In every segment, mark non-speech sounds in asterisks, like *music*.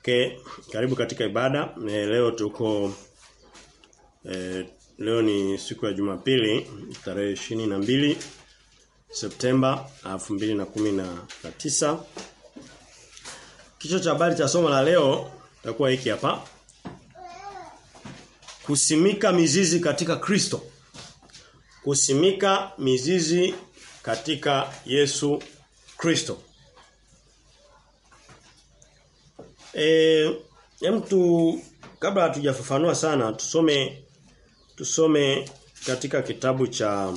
Okay, karibu katika ibada. E, leo tuko e, leo ni siku ya Jumapili tarehe ishirini na mbili Septemba 2019. Kichwa cha habari cha somo la leo takuwa hiki hapa. Kusimika mizizi katika Kristo. Kusimika mizizi katika Yesu Kristo. Eh, mtu kabla hatujafafanua sana tusome tusome katika kitabu cha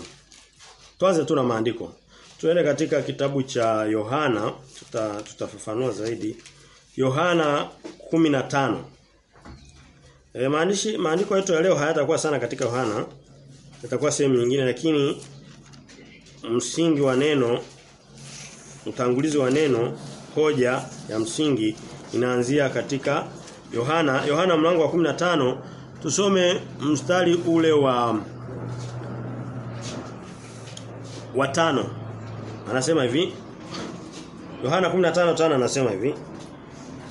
tuanze tu na maandiko. Tuende katika kitabu cha Yohana tuta, tutafafanua zaidi. Yohana 15. E, maandishi maandiko yetu ya leo hayatakuwa sana katika Yohana. Yatakuwa sehemu nyingine lakini msingi wa neno utangulizi wa neno hoja ya msingi inaanzia katika Yohana Yohana mlango wa 15 tusome mstari ule wa wa tano. Anasema hivi Yohana 15:5 anasema hivi.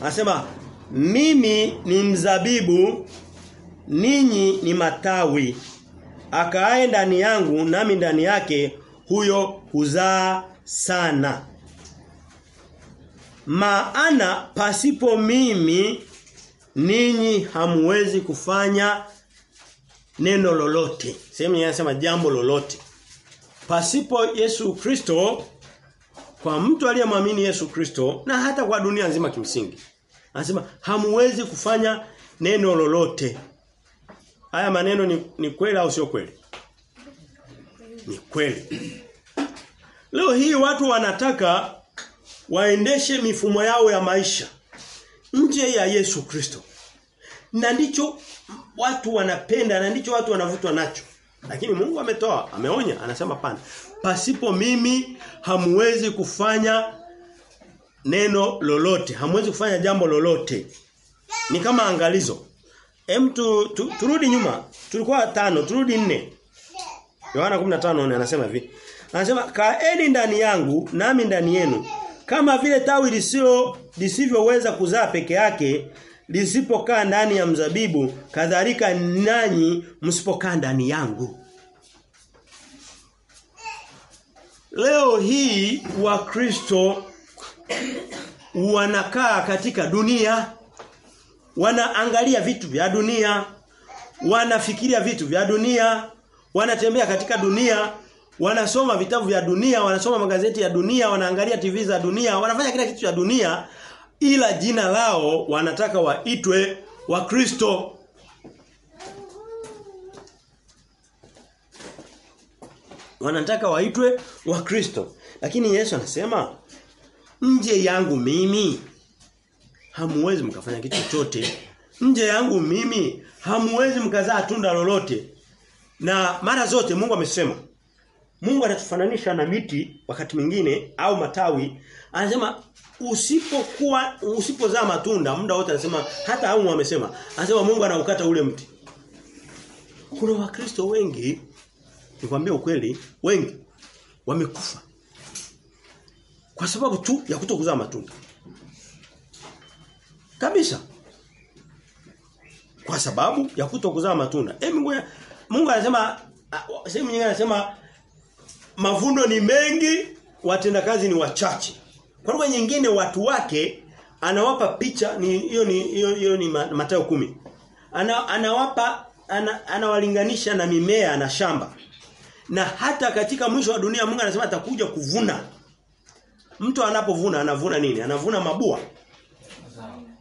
Anasema mimi ni mzabibu ninyi ni matawi. Akaaye ndani yangu nami ndani yake huyo huzaa sana maana pasipo mimi ninyi hamwezi kufanya neno lolote. Sehemu inasema jambo lolote. Pasipo Yesu Kristo kwa mtu aliyemwamini Yesu Kristo na hata kwa dunia nzima kimsingi. Anasema hamwezi kufanya neno lolote. Haya maneno ni, ni kweli au sio kweli? Ni kweli. Leo hii watu wanataka waendeshe mifumo yao ya maisha nje ya Yesu Kristo. Na ndicho watu wanapenda na ndicho watu wanavutwa nacho. Lakini Mungu ametoa, ameonya, anasema pana. Pasipo mimi hamwezi kufanya neno lolote, hamwezi kufanya jambo lolote. Ni kama angalizo. Hem tu, tu, turudi nyuma. Tulikuwa tano, turudi nne. Yohana 15 anasema hivi. Anasema kaeni ndani yangu nami ndani yenu kama vile tawi lisilo lisivyoweza kuzaa peke yake lisipokaa ndani ya mzabibu kadhalika nanyi msipokaa ndani yangu. Leo hii wakristo wanakaa katika dunia wanaangalia vitu vya dunia wanafikiria vitu vya dunia wanatembea katika dunia wanasoma vitabu vya dunia, wanasoma magazeti ya dunia, wanaangalia TV za dunia, wanafanya kila kitu cha dunia ila jina lao wanataka waitwe Wakristo. Wanataka waitwe Wakristo. Lakini Yesu anasema nje yangu mimi hamuwezi mkafanya kitu chochote. Nje yangu mimi hamuwezi mkazaa tunda lolote. Na mara zote Mungu amesema Mungu anatufananisha na miti wakati mwingine au matawi. Anasema usipokuwa usipozaa matunda muda wote anasema hata au amesema anasema Mungu anaukata ule mti. Kuna wakristo wengi nikwambia ukweli wengi wamekufa kwa sababu tu ya kutokuzaa matunda. Kabisa. Kwa sababu ya kutokuzaa matunda. Eh Mungu Mungu anasema sehemu nyingine anasema mavuno ni mengi, watendakazi ni wachache. Kwa lugha nyingine watu wake anawapa picha ni hiyo ni hiyo ni Mathayo kumi Ana, anawapa ana, anawalinganisha na mimea na shamba. Na hata katika mwisho wa dunia Mungu anasema atakuja kuvuna. Mtu anapovuna anavuna nini? Anavuna mabua.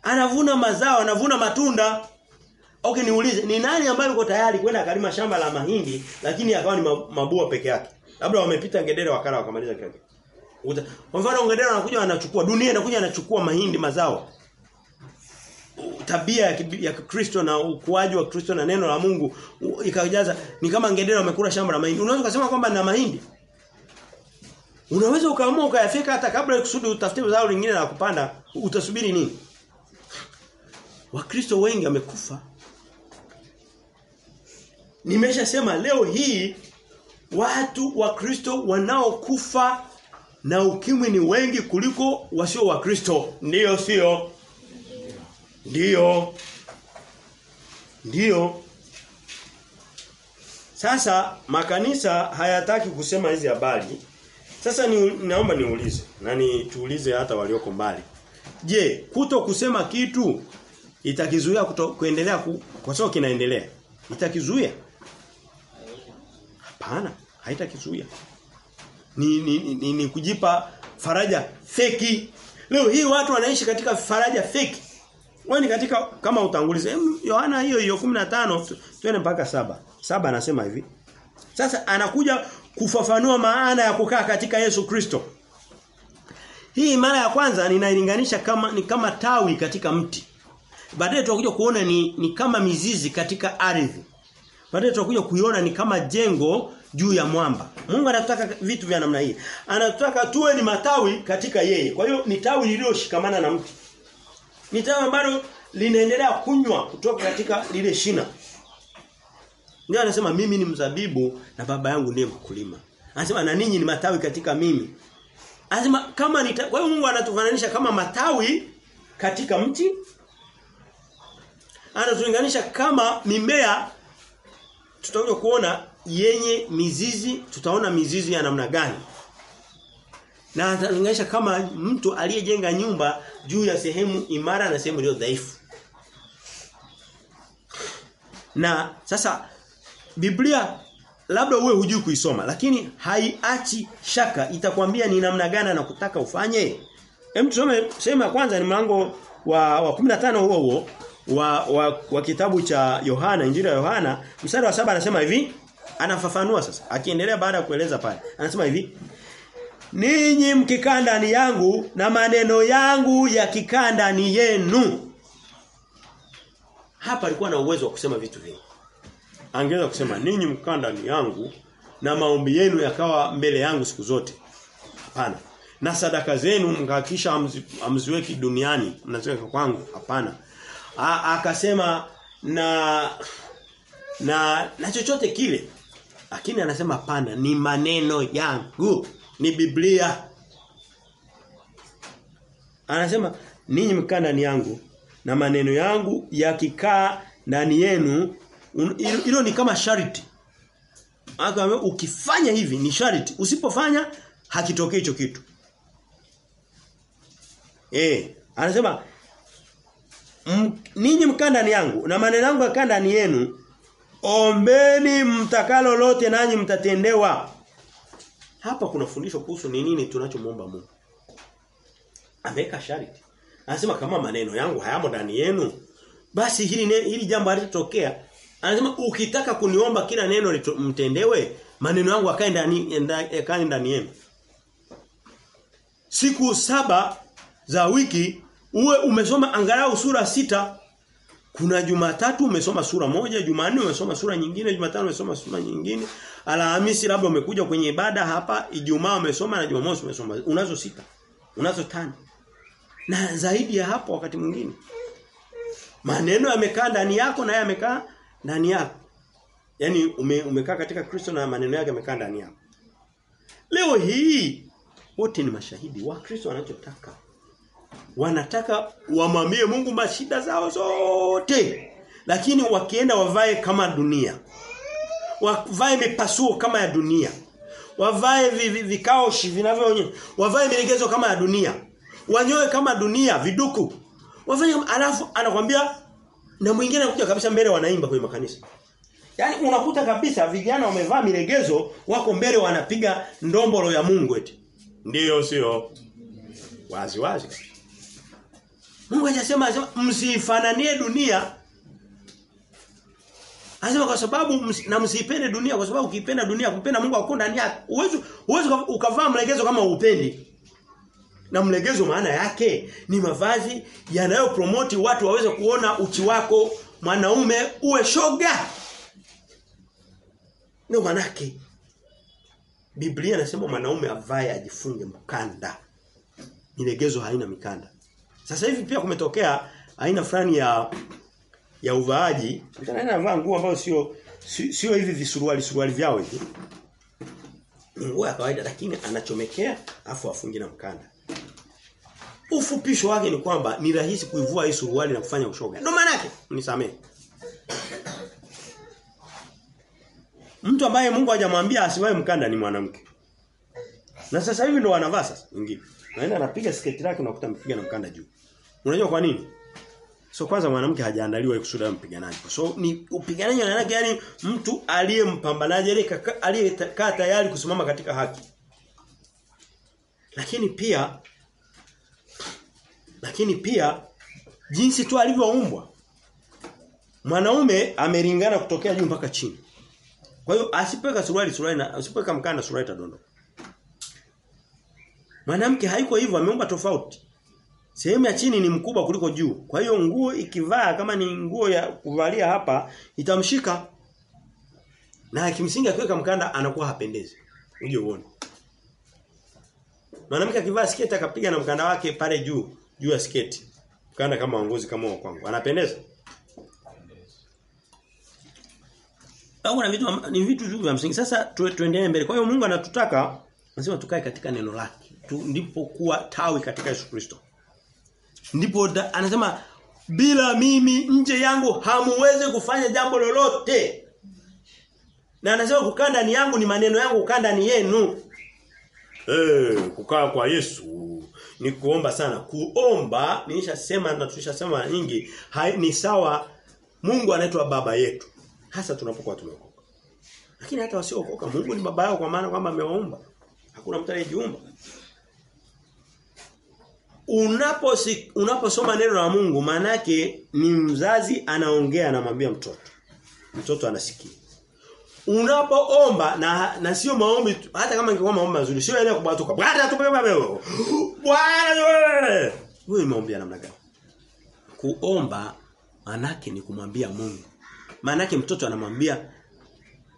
Anavuna mazao, anavuna matunda. Okay niulize, ni nani ambaye yuko tayari kwenda kalima shamba la mahindi lakini akawa ni mabua peke yake? Labda wamepita ngedere wakala wakamaliza kile. Kwa mfano ngedere anakuja anachukua dunia inakuja anachukua mahindi mazao. Tabia ya, kikristo Kristo na ukuaji wa Kristo na neno la Mungu ikajaza ni kama ngedere wamekula shamba la mahindi. Unaweza kusema kwamba na mahindi. Unaweza ukaamua ukayafika hata kabla ya kusudi utafute zao lingine la kupanda, utasubiri nini? Wakristo wengi wamekufa. Nimeshasema leo hii watu wa Kristo wanaokufa na ukimwi ni wengi kuliko wasio wa Kristo. Ndiyo sio? ndio ndio Sasa makanisa hayataki kusema hizi habari. Sasa ni, naomba niulize na nituulize hata walioko mbali. Je, kuto kusema kitu itakizuia kuendelea ku, kwa sababu kinaendelea. Itakizuia? Hapana, haitakizuia. Ni ni, ni, ni, ni kujipa faraja feki. Leo hii watu wanaishi katika faraja feki. Wewe ni katika kama utangulize Yohana hiyo hiyo 15 twende mpaka saba saba anasema hivi. Sasa anakuja kufafanua maana ya kukaa katika Yesu Kristo. Hii mara ya kwanza ninailinganisha kama ni kama tawi katika mti. Baadaye tutakuja kuona ni, ni kama mizizi katika ardhi. Baadaye tutakuja kuiona ni kama jengo juu ya mwamba. Mungu anataka vitu vya namna hii. Anataka tuwe ni matawi katika yeye. Kwa hiyo ni tawi lililoshikamana na mti. Ni tawi ambalo linaendelea kunywa kutoka katika lile shina. Ndio anasema mimi ni mzabibu na baba yangu ni mkulima. Anasema na ninyi ni matawi katika mimi. Anasema kama ni kwa hiyo Mungu anatufananisha kama matawi katika mti. Anatulinganisha kama mimea tutakuja kuona yenye mizizi, tutaona mizizi ya namna gani. Na atalinganisha kama mtu aliyejenga nyumba juu ya sehemu imara na sehemu iliyo dhaifu. Na sasa Biblia labda uwe hujui kuisoma lakini haiachi shaka itakwambia ni namna gani na kutaka ufanye. Hem tusome sehemu ya kwanza ni mlango wa wa 15 huo huo wa, wa wa kitabu cha Yohana Injili ya Yohana mstari wa saba anasema hivi anafafanua sasa akiendelea baada ya kueleza pale anasema hivi Ninyi mkikaa ndani yangu na maneno yangu yakikaa ndani yenu hapa alikuwa na uwezo wa kusema vitu vingi angeweza kusema ninyi mkikaa ndani yangu na maombi yenu yakawa mbele yangu siku zote. Hapana. Na sadaka zenu mkahakisha amzi, amziweki duniani, mnaziweka kwangu. Hapana. Akasema na na na chochote kile. Lakini anasema pana ni maneno yangu, ni Biblia. Anasema ninyi mkaa ndani yangu na maneno yangu yakikaa ndani yenu hilo ni kama sharti. Aka ukifanya hivi ni sharti. Usipofanya hakitokei hicho kitu. Eh, anasema ninyi mkaa ndani yangu na maneno yangu yakaa ndani yenu ombeni mtakalo lote nanyi mtatendewa. Hapa kuna fundisho kuhusu ni nini tunachomuomba Mungu. Ameweka sharti. Anasema kama maneno yangu hayamo ndani yenu basi hili hili jambo halitotokea Anasema ukitaka kuniomba kila neno mtendewe, maneno yangu akae ndani akae ndani yenu. Siku saba za wiki uwe umesoma angalau sura sita. Kuna Jumatatu umesoma sura moja, Jumanne umesoma sura nyingine, Jumatano umesoma sura nyingine, Alhamisi labda umekuja kwenye ibada hapa, Ijumaa umesoma na Jumamosi umesoma. Unazo sita. Unazo tano. Na zaidi ya hapo wakati mwingine. Maneno yamekaa ndani yako na yamekaa ndani yako. Yaani ume, umekaa katika Kristo na maneno yake yamekaa ndani yako. Leo hii wote ni mashahidi wa Kristo wanachotaka. Wanataka wamwambie Mungu mashida zao zote. Lakini wakienda wavae kama dunia. Wavae mipasuo kama ya dunia. Wavae vikaoshi vinavyoonyesha. Wavae milegezo kama ya dunia. Wanyoe kama dunia viduku. wavae alafu anakwambia na mwingine anakuja kabisa mbele wanaimba kwenye makanisa. Yaani unakuta kabisa vijana wamevaa milegezo wako mbele wanapiga ndombolo ya Mungu eti. Ndiyo sio? Wazi wazi. Mungu hajasema msifananie dunia. Anasema kwa sababu na msipende dunia kwa sababu ukipenda dunia kupenda Mungu hakuna ndani yake. Uwezo uwezo ukavaa mlegezo kama upendi. Na mlegezo maana yake ni mavazi yanayopromoti watu waweze kuona uchi wako mwanaume uwe shoga. Ndio manake. Biblia inasema mwanaume avae ajifunge mkanda. Milegezo haina mikanda. Sasa hivi pia kumetokea aina fulani ya ya uvaaji. Mtana anavaa nguo ambayo sio sio hivi visuruali suruali vyao hivi. Nguo ya kawaida lakini anachomekea afu afungi na mkanda. Ufupisho wake ni kwamba ni rahisi kuivua hii suruali na kufanya ushoga. Ndio maana yake, unisamee. Mtu ambaye Mungu hajamwambia asivae mkanda ni mwanamke. Na sasa hivi ndo wanavaa sasa wengine. Naenda anapiga sketi lake unakuta mpiga na mkanda juu. Unajua kwa nini? So kwanza mwanamke hajaandaliwa kusudi mpiganaji. So ni upiganaji maana yake yani mtu aliyempambanaji aliyekaa tayari kusimama katika haki. Lakini pia lakini pia jinsi tu alivyoumbwa. Mwanaume amelingana kutokea juu mpaka chini. Kwa hiyo asipeka suruali suruali na asipeka mkanda suruali itadondoka. Mwanamke haiko hivyo ameumba tofauti. Sehemu ya chini ni mkubwa kuliko juu. Kwa hiyo nguo ikivaa kama ni nguo ya kuvalia hapa itamshika. Na kimsingi akiweka mkanda anakuwa hapendezi. Uje uone. Mwanamke akivaa sketi akapiga na mkanda wake pale juu, juu ya sketi. Mkanda kama ngozi kama wa kwangu. Anapendeza? Au na vitu ni vitu tu vya msingi. Sasa tu, tuendelee mbele. Kwa hiyo Mungu anatutaka nasema tukae katika neno lake. Tu, ndipo kuwa tawi katika Yesu Kristo. Ndipo anasema bila mimi nje yangu hamuwezi kufanya jambo lolote. Na anasema kukaa ndani yangu ni maneno yangu kukaa ndani yenu. Eh, hey, kukaa kwa Yesu ni kuomba sana. Kuomba nilishasema na tulishasema nyingi ni sawa Mungu anaitwa baba yetu. Hasa tunapokuwa tumeokoka. Lakini hata wasiookoka Mungu ni baba yao kwa maana kwamba amewaumba. Hakuna mtu aliyejiumba. Unapo unaposoma neno la Mungu maana ni mzazi anaongea anamwambia mtoto. Mtoto anasikia. Unapoomba na na sio maombi hata kama ingekuwa maombi mazuri sio ile kubatuka. Bwana tupe baba. Bwana wewe. Wewe maombi namna gani? Kuomba manake ni kumwambia Mungu. Manake mtoto anamwambia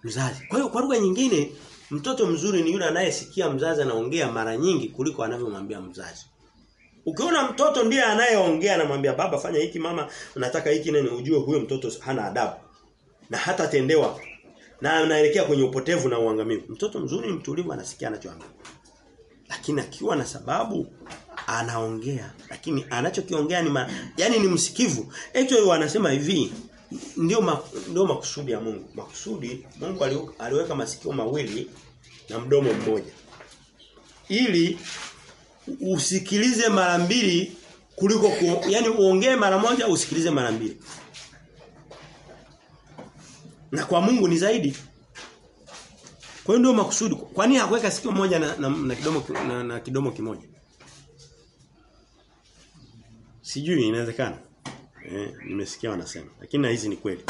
mzazi. Kwa hiyo kwa lugha nyingine mtoto mzuri ni yule anayesikia mzazi anaongea mara nyingi kuliko anavyomwambia mzazi. Ukiona mtoto ndiye anayeongea anamwambia baba fanya hiki mama nataka hiki nini ujue huyo mtoto hana adabu. Na hata tendewa na anaelekea kwenye upotevu na uangamivu. Mtoto mzuri mtulivu anasikia anachoambiwa. Lakini akiwa na sababu anaongea lakini anachokiongea ni ma, yani ni msikivu. Actually wanasema hivi ndio ma, ndio makusudi ya Mungu. Makusudi Mungu aliweka masikio mawili na mdomo mmoja. Ili usikilize mara mbili kuliko ku, yani uongee mara moja usikilize mara mbili. Na kwa Mungu ni zaidi. Kwa hiyo ndio makusudi. Kwa nini hakuweka sikio moja na, na, na kidomo na, na kidomo kimoja? Sijui inawezekana. Eh, nimesikia wanasema. Lakini na hizi ni kweli.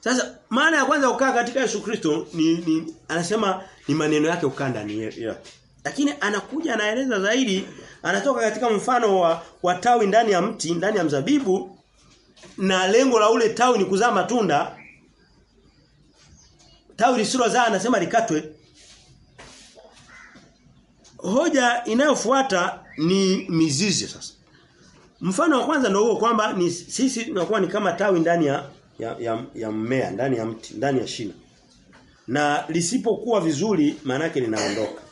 Sasa maana ya kwanza kukaa katika Yesu Kristo ni, ni anasema ni maneno yake ukanda ndani yake. Lakini anakuja anaeleza zaidi anatoka katika mfano wa, wa tawi ndani ya mti, ndani ya mzabibu na lengo la ule tawi ni kuzaa matunda. Tawi lisilozaa anasema likatwe. Hoja inayofuata ni mizizi sasa. Mfano wa kwanza ndio huo kwamba ni sisi tunakuwa ni kama tawi ndani ya ya, ya, ya mmea, ndani ya mti, ndani ya shina. Na lisipokuwa vizuri maana yake linaondoka.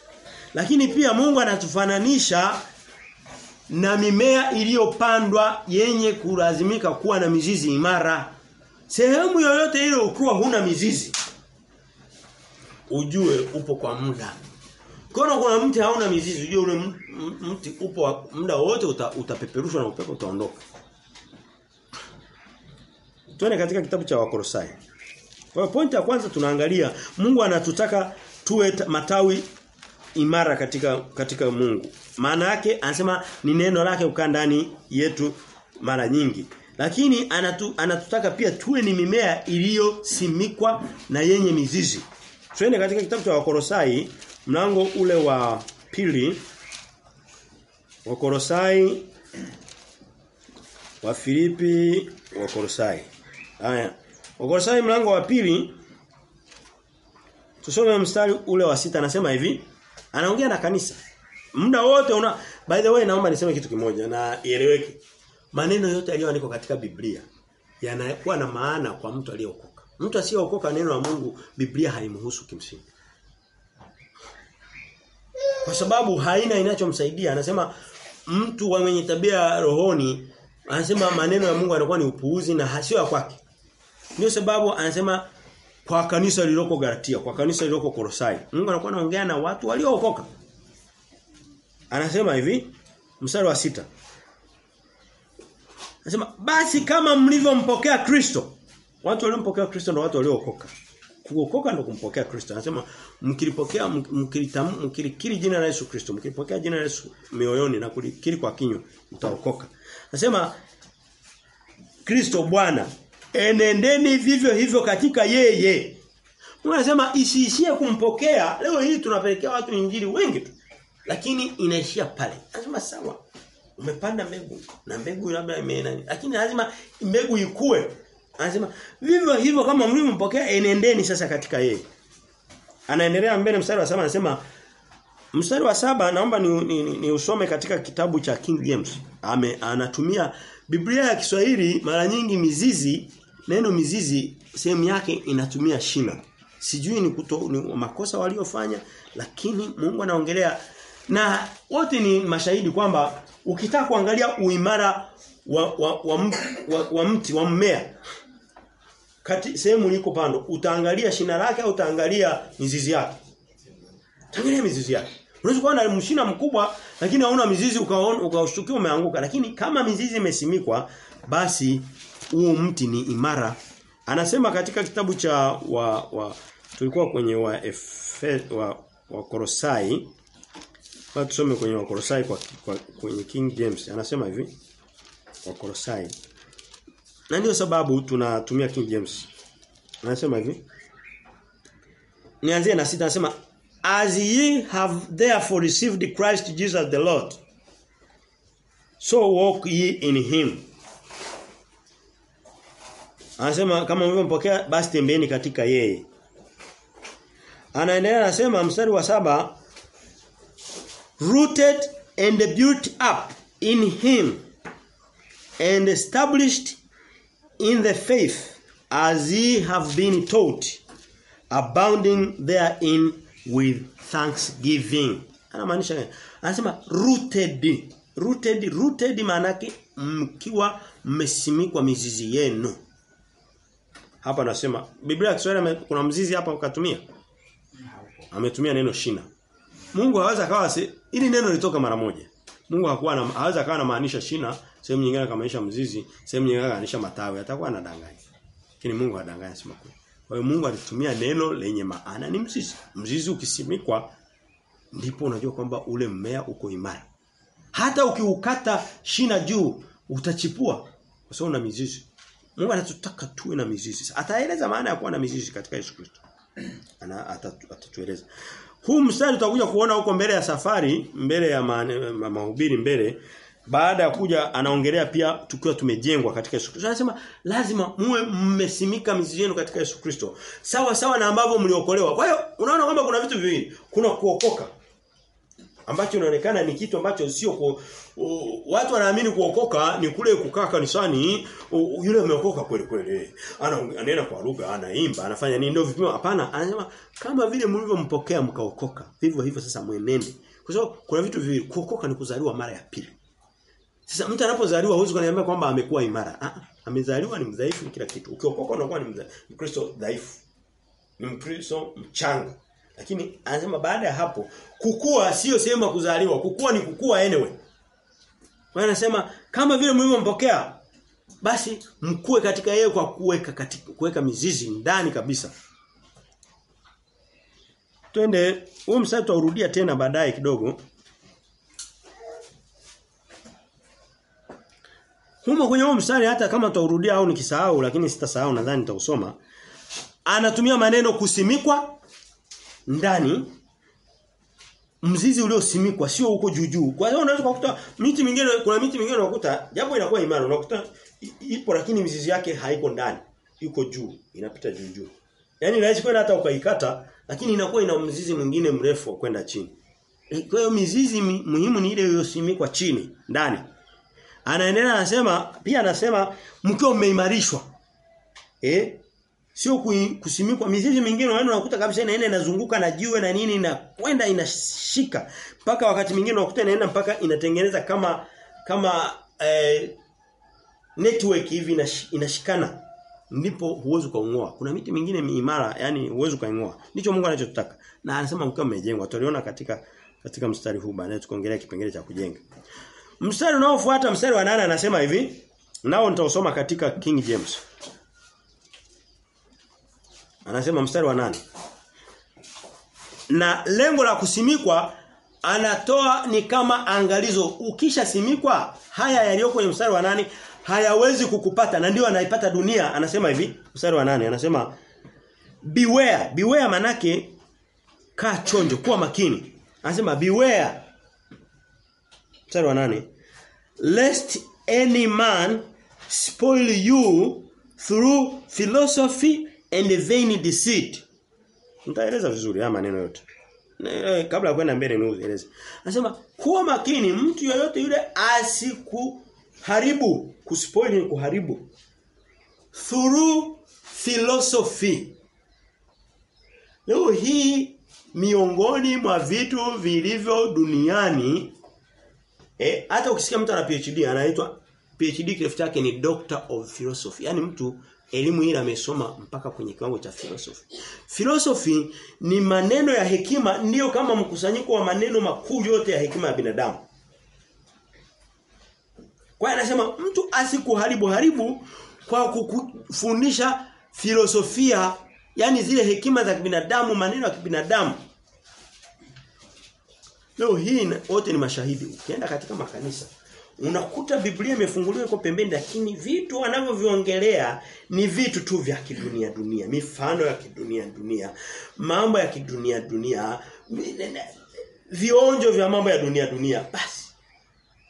Lakini pia Mungu anatufananisha na mimea iliyopandwa yenye kulazimika kuwa na mizizi imara. Sehemu yoyote ile ukiwa huna mizizi ujue upo kwa muda. Kono kuna mti hauna mizizi ujue ule mti upo muda wote uta, utapeperushwa na upepo utaondoka. Tuone katika kitabu cha Wakolosai. Kwa pointi ya kwanza tunaangalia Mungu anatutaka tuwe matawi imara katika katika Mungu. Maana yake anasema ni neno lake ukaa ndani yetu mara nyingi. Lakini anatu, anatutaka pia tuwe ni mimea iliyosimikwa na yenye mizizi. Twende katika kitabu cha Wakorosai mlango ule wa pili Wakorosai wa Filipi Wakorosai. Haya. Wakorosai mlango wa pili tusome mstari ule wa sita anasema hivi anaongea na kanisa. Muda wote una by the way naomba niseme kitu kimoja na ieleweke. Maneno yote yaliyoandikwa katika Biblia yanakuwa na maana kwa mtu aliyeokoka. Mtu asiyeokoka neno la Mungu Biblia haimhusu kimsingi. Kwa sababu haina inachomsaidia anasema mtu wa mwenye tabia rohoni anasema maneno ya Mungu yanakuwa ni upuuzi na hasio ya kwake. Ndio sababu anasema kwa kanisa lililoko Galatia, kwa kanisa lililoko Kolosai. Mungu anakuwa anaongea na watu waliookoka. Anasema hivi, mstari wa sita Anasema basi kama mlivyompokea Kristo. Watu waliompokea Kristo ndio watu waliookoka. Kuokoka ndio kumpokea Kristo. Anasema mkilipokea mkilitam mkilikiri jina la Yesu Kristo, mkilipokea jina la Yesu mioyoni na kulikiri kwa kinywa mtaokoka. Anasema Kristo Bwana enendeni vivyo hivyo katika yeye. Mungu anasema isiishie kumpokea. Leo hii tunapelekea watu injili wengi tu. Lakini inaishia pale. Anasema sawa. Umepanda mbegu na mbegu labda imeenani. Lakini lazima mbegu ikue. Anasema vivyo hivyo kama mlivyompokea enendeni sasa katika yeye. Anaendelea mbele mstari wa saba anasema mstari wa saba naomba ni, ni, ni, ni usome katika kitabu cha King James. Ame anatumia Biblia ya Kiswahili mara nyingi mizizi neno mizizi sehemu yake inatumia shina. Sijui ni, kuto, ni makosa waliofanya lakini Mungu anaongelea na wote ni mashahidi kwamba ukitaka kuangalia uimara wa wa, wa, wa, wa mti wa mmea kati sehemu liko pando utaangalia shina lake au utaangalia mizizi yake. Utaangalia mizizi yake. Unaweza kuwa na mshina mkubwa lakini hauna mizizi ukaona ukaushtukia umeanguka lakini kama mizizi imesimikwa basi huo mti ni imara. Anasema katika kitabu cha wa, wa tulikuwa kwenye wa Efe, wa, wa Korosai tusome kwenye wa Korosai kwa, kwa kwenye King James anasema hivi wa Korosai na ndio sababu tunatumia King James. Anasema hivi. Nianzie na sita anasema as ye have therefore received Christ Jesus the Lord so walk ye in him. Anasema kama mlivyompokea basi tembeeni katika yeye. Anaendelea anasema mstari wa saba rooted and built up in him and established in the faith as ye have been taught abounding therein with thanksgiving. Anamaanisha anasema rooted. Rooted rooted maana mkiwa mmesimikwa mizizi yenu hapa nasema Biblia ya Kiswahili kuna mzizi hapa ukatumia? Ametumia neno shina. Mungu hawezi akawa ili neno litoka mara moja. Mungu hakuwa na hawezi akawa anamaanisha shina sehemu nyingine akamaanisha mzizi sehemu nyingine akamaanisha matawi atakuwa anadanganya. Lakini Mungu hadanganya sema kweli. Kwa hiyo Mungu alitumia neno lenye maana ni mzizi. Mzizi ukisimikwa ndipo unajua kwamba ule mmea uko imara. Hata ukiukata shina juu utachipua kwa sababu una mizizi Mungu anatutaka tuwe na mizizi ataeleza maana ya kuwa na mizizi katika Yesu Kristo ana atatueleza huu mstari utakuja kuona huko mbele ya safari mbele ya mahubiri mbele baada ya kuja anaongelea pia tukiwa tumejengwa katika Yesu Kristo. Anasema lazima muwe mmesimika mizizi yenu katika Yesu Kristo. Sawa sawa na ambavyo mliokolewa. Kwa hiyo unaona kwamba kuna vitu viwili. Kuna kuokoka ambacho inaonekana ni kitu ambacho sio uh, watu wanaamini kuokoka ni kule kukaa kanisani. Yule ameokoka kweli kweli. Ana anaenda kwa lugha anaimba anafanya nini ndio vipimo. Hapana anasema kama vile mlivyompokea mkaokoka vivyo hivyo sasa mwenende. Kwa sababu kuna vitu viwili kuokoka ni kuzaliwa mara ya pili. Sasa mtu anapozaliwa huwezi kuniambia kwamba amekuwa imara. Ah amezaliwa ni mdhaifu kila kitu. Ukiokoka unakuwa ni mdhaifu mkristo dhaifu. Ni mkristo mchanga lakini anasema baada ya hapo kukua sio sehemu ya kuzaliwa, kukua ni kukua anyway. Kwa anasema kama vile mlivyompokea basi mkue katika yeye kwa kuweka katika kuweka mizizi ndani kabisa. Twende huu mstari tutaurudia tena baadaye kidogo. Humo kwenye huu mstari hata kama tutaurudia au nikisahau lakini sitasahau nadhani nitausoma. Anatumia maneno kusimikwa ndani mzizi uliosimikwa sio huko juu juu. Kwa hiyo unaweza kukuta miti mingine kuna miti mingine unakuta japo inakuwa imara unakuta ipo lakini mizizi yake haiko ndani. Yuko juu, inapita juu juu. Yaani rahisi kwenda hata ukaikata lakini inakuwa ina mzizi mwingine mrefu kwenda chini. Kwa hiyo mizizi muhimu ni ile iliyosimikwa chini ndani. Anaendelea anasema pia anasema mkiwa mmeimarishwa. Eh? Sio kusimikwa mizizi mingine unaenda unakuta kabisa inaenda inazunguka na jiwe na nini na kwenda inashika mpaka wakati mwingine unakuta inaenda mpaka inatengeneza kama kama eh, network hivi inashikana ndipo huwezi kaungoa. Kuna miti mingine imara, yani huwezi kaingoa. Ndicho Mungu anachotaka. Na anasema mkiwa mmejengwa. Tuliona katika katika mstari huu baadaye tukaongelea kipengele cha kujenga. Mstari unaofuata mstari wa nane anasema hivi, nao nitausoma katika King James. Anasema mstari wa nane. Na lengo la kusimikwa anatoa ni kama angalizo. Ukisha simikwa haya yaliyo kwenye mstari wa nane hayawezi kukupata. Na ndio anaipata dunia. Anasema hivi mstari wa nane anasema beware. Beware manake kaa chonjo kuwa makini. Anasema beware. Mstari wa nane lest any man spoil you through philosophy and vain deceit. Nitaeleza vizuri haya maneno yote. Kabla ya kwenda mbele niueleze. Anasema kuwa makini mtu yoyote yule asikuharibu, kuspoil ni kuharibu. Through philosophy. Leo hii miongoni mwa vitu vilivyo duniani eh hata ukisikia mtu ana PhD anaitwa PhD kirefu chake ni Doctor of Philosophy. Yani mtu elimu hii amesoma mpaka kwenye kiwango cha philosophy. Philosophy ni maneno ya hekima ndiyo kama mkusanyiko wa maneno makuu yote ya hekima ya binadamu. Kwa anasema mtu asikuharibu haribu kwa kukufundisha filosofia yani zile hekima za kibinadamu maneno ya kibinadamu. Leo hii wote ni mashahidi. Ukienda katika makanisa unakuta Biblia imefunguliwa iko pembeni lakini vitu wanavyoviongelea ni vitu tu vya kidunia dunia, mifano ya kidunia dunia, mambo ya kidunia dunia, vionjo vya mambo ya dunia dunia. Basi.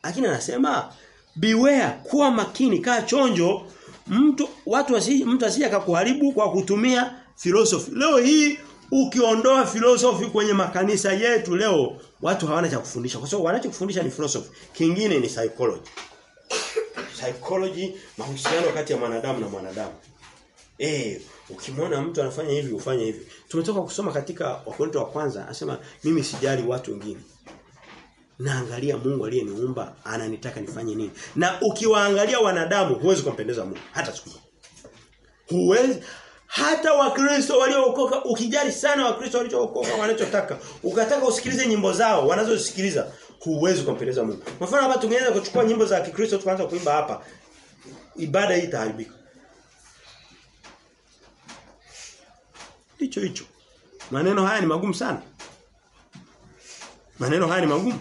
Lakini anasema beware kuwa makini kaa chonjo mtu watu wasi mtu asije akakuharibu kwa kutumia philosophy. Leo hii ukiondoa filosofi kwenye makanisa yetu leo watu hawana cha kufundisha kwa sababu wanachokufundisha ni philosophy. Kingine ni psychology. Psychology mahusiano kati ya mwanadamu na mwanadamu. Eh, ukimwona mtu anafanya hivi ufanye hivi. Tumetoka kusoma katika Wakorintho wa kwanza anasema mimi sijali watu wengine. Naangalia Mungu aliyeniumba ananitaka nifanye nini. Na ukiwaangalia wanadamu huwezi kumpendeza Mungu hata siku moja. Huwezi hata wakristo waliookoka ukijali sana wakristo walichookoka wanachotaka ukataka usikilize nyimbo zao wanazosikiliza huwezi kumpendeza Mungu. Mfano hapa tungeanza kuchukua nyimbo za Kikristo tukaanza kuimba hapa ibada hii itaharibika. Hicho hicho. Maneno haya ni magumu sana. Maneno haya ni magumu.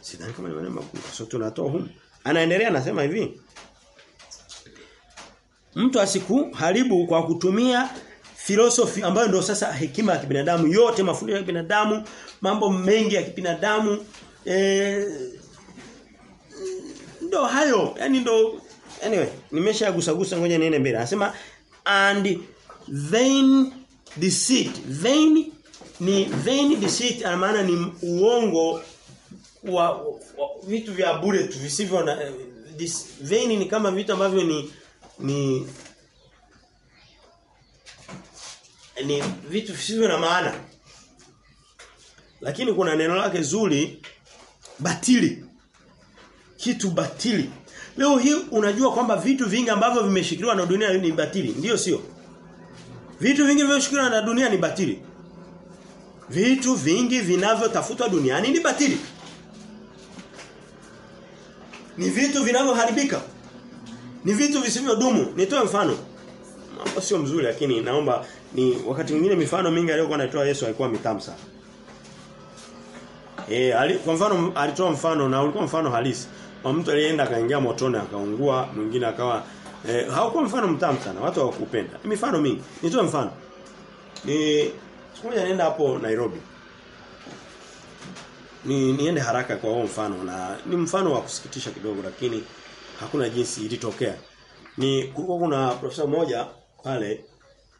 Sidhani kama ni maneno magumu. Sasa tunatoa humu. Anaendelea anasema hivi. Mtu asikuharibu kwa kutumia filosofi ambayo ndio sasa hekima ya kibinadamu yote mafundisho ya kibinadamu mambo mengi ya kibinadamu eh ndio hayo. Yani ndio anyway nimeshagusagusa ngoja niende mbele. Anasema and vain deceit. Vain ni vain deceit ana maana ni uongo wa, wa vitu vya bure tu visivyo na this, vain ni kama vitu ambavyo ni ni ni vitu visivyo na maana. Lakini kuna neno lake zuri batili. Kitu batili. Leo hii unajua kwamba vitu vingi ambavyo vimeshikiliwa na dunia ni batili, ndio sio? Vitu vingi vinavyoshikiliwa na dunia ni batili. Vitu vingi vinavyotafutwa duniani ni batili. Ni vitu vinavyoharibika. Ni vitu visivyodumu. Nitoe mfano. Mambo sio mzuri lakini naomba ni wakati mwingine mifano mingi aliyokuwa anatoa Yesu alikuwa mitamu sana. Eh, ali, kwa mfano alitoa mfano na ulikuwa mfano halisi. Wa mtu alienda akaingia motoni akaungua, mwingine akawa eh, haukuwa mfano mtamu sana. Watu hawakupenda. Mifano mingi. Nitoe mfano. Ni siku moja nenda hapo Nairobi. Ni niende haraka kwa huo mfano na ni mfano wa kusikitisha kidogo lakini hakuna jinsi ilitokea. Ni kulikuwa kuna profesa mmoja pale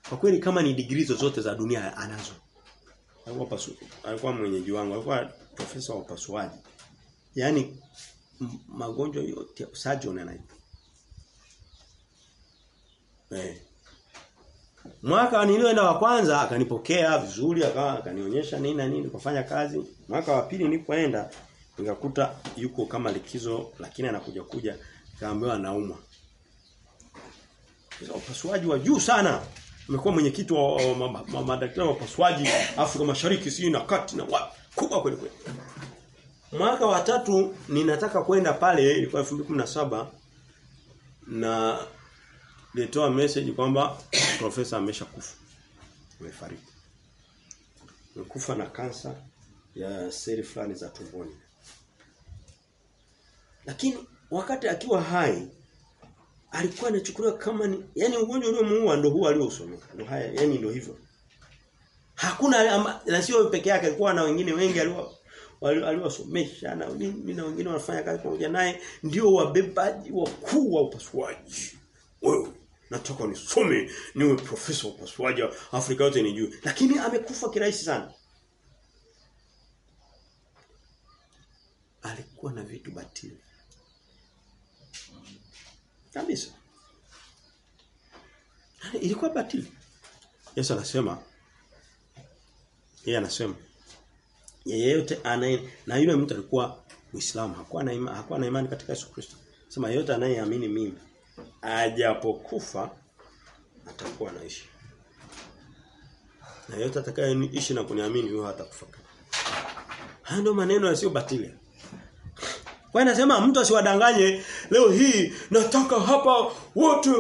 kwa kweli kama ni degree zozote za dunia anazo. Alikuwa pasu, alikuwa mwenyeji wangu, alikuwa profesa wa upasuaji. Yaani magonjwa yote surgeon anaitwa. Eh. Mwaka nilioenda wa kwanza akanipokea vizuri akawa akanionyesha nini na nini kufanya kazi. Mwaka wa pili nilipoenda nikakuta yuko kama likizo lakini anakuja kuja kaambiwa anaumwa. Upasuaji wa juu sana. Amekuwa mwenyekiti wa, wa, madaktari wa upasuaji Afrika Mashariki si na kati na wa kubwa kweli kweli. Mwaka wa tatu ninataka kwenda pale ilikuwa 2017 na nilitoa message kwamba profesa ameshakufa. Amefariki. Amekufa na kansa ya seli fulani za tumboni. Lakini wakati akiwa hai alikuwa anachukuliwa kama ni yani ugonjwa uliomuua ndio huo aliosomeka. ndio haya yani ndio hivyo. Hakuna na sio peke yake alikuwa na wengine wengi alio aliwasomesha na mimi na wengine wanafanya kazi pamoja naye ndio wabebaji wakuu wa upasuaji. Wewe nataka nisome niwe profesa wa upasuaji Afrika yote nijue. Lakini amekufa kirahisi sana. Alikuwa na vitu batili. Kabisa. Ilikuwa batili. Yesu anasema yeye anasema yeyote anaye na yule mtu alikuwa Muislamu hakuwa na imani hakuwa na imani katika Yesu Kristo. Sema yeyote anayeamini mimi ajapokufa atakuwa naishi Na yeyote atakayeishi na kuniamini huyo hatakufa. Hayo maneno yasiyo batili. Kwa nasema mtu asiwadanganye leo hii nataka hapa wote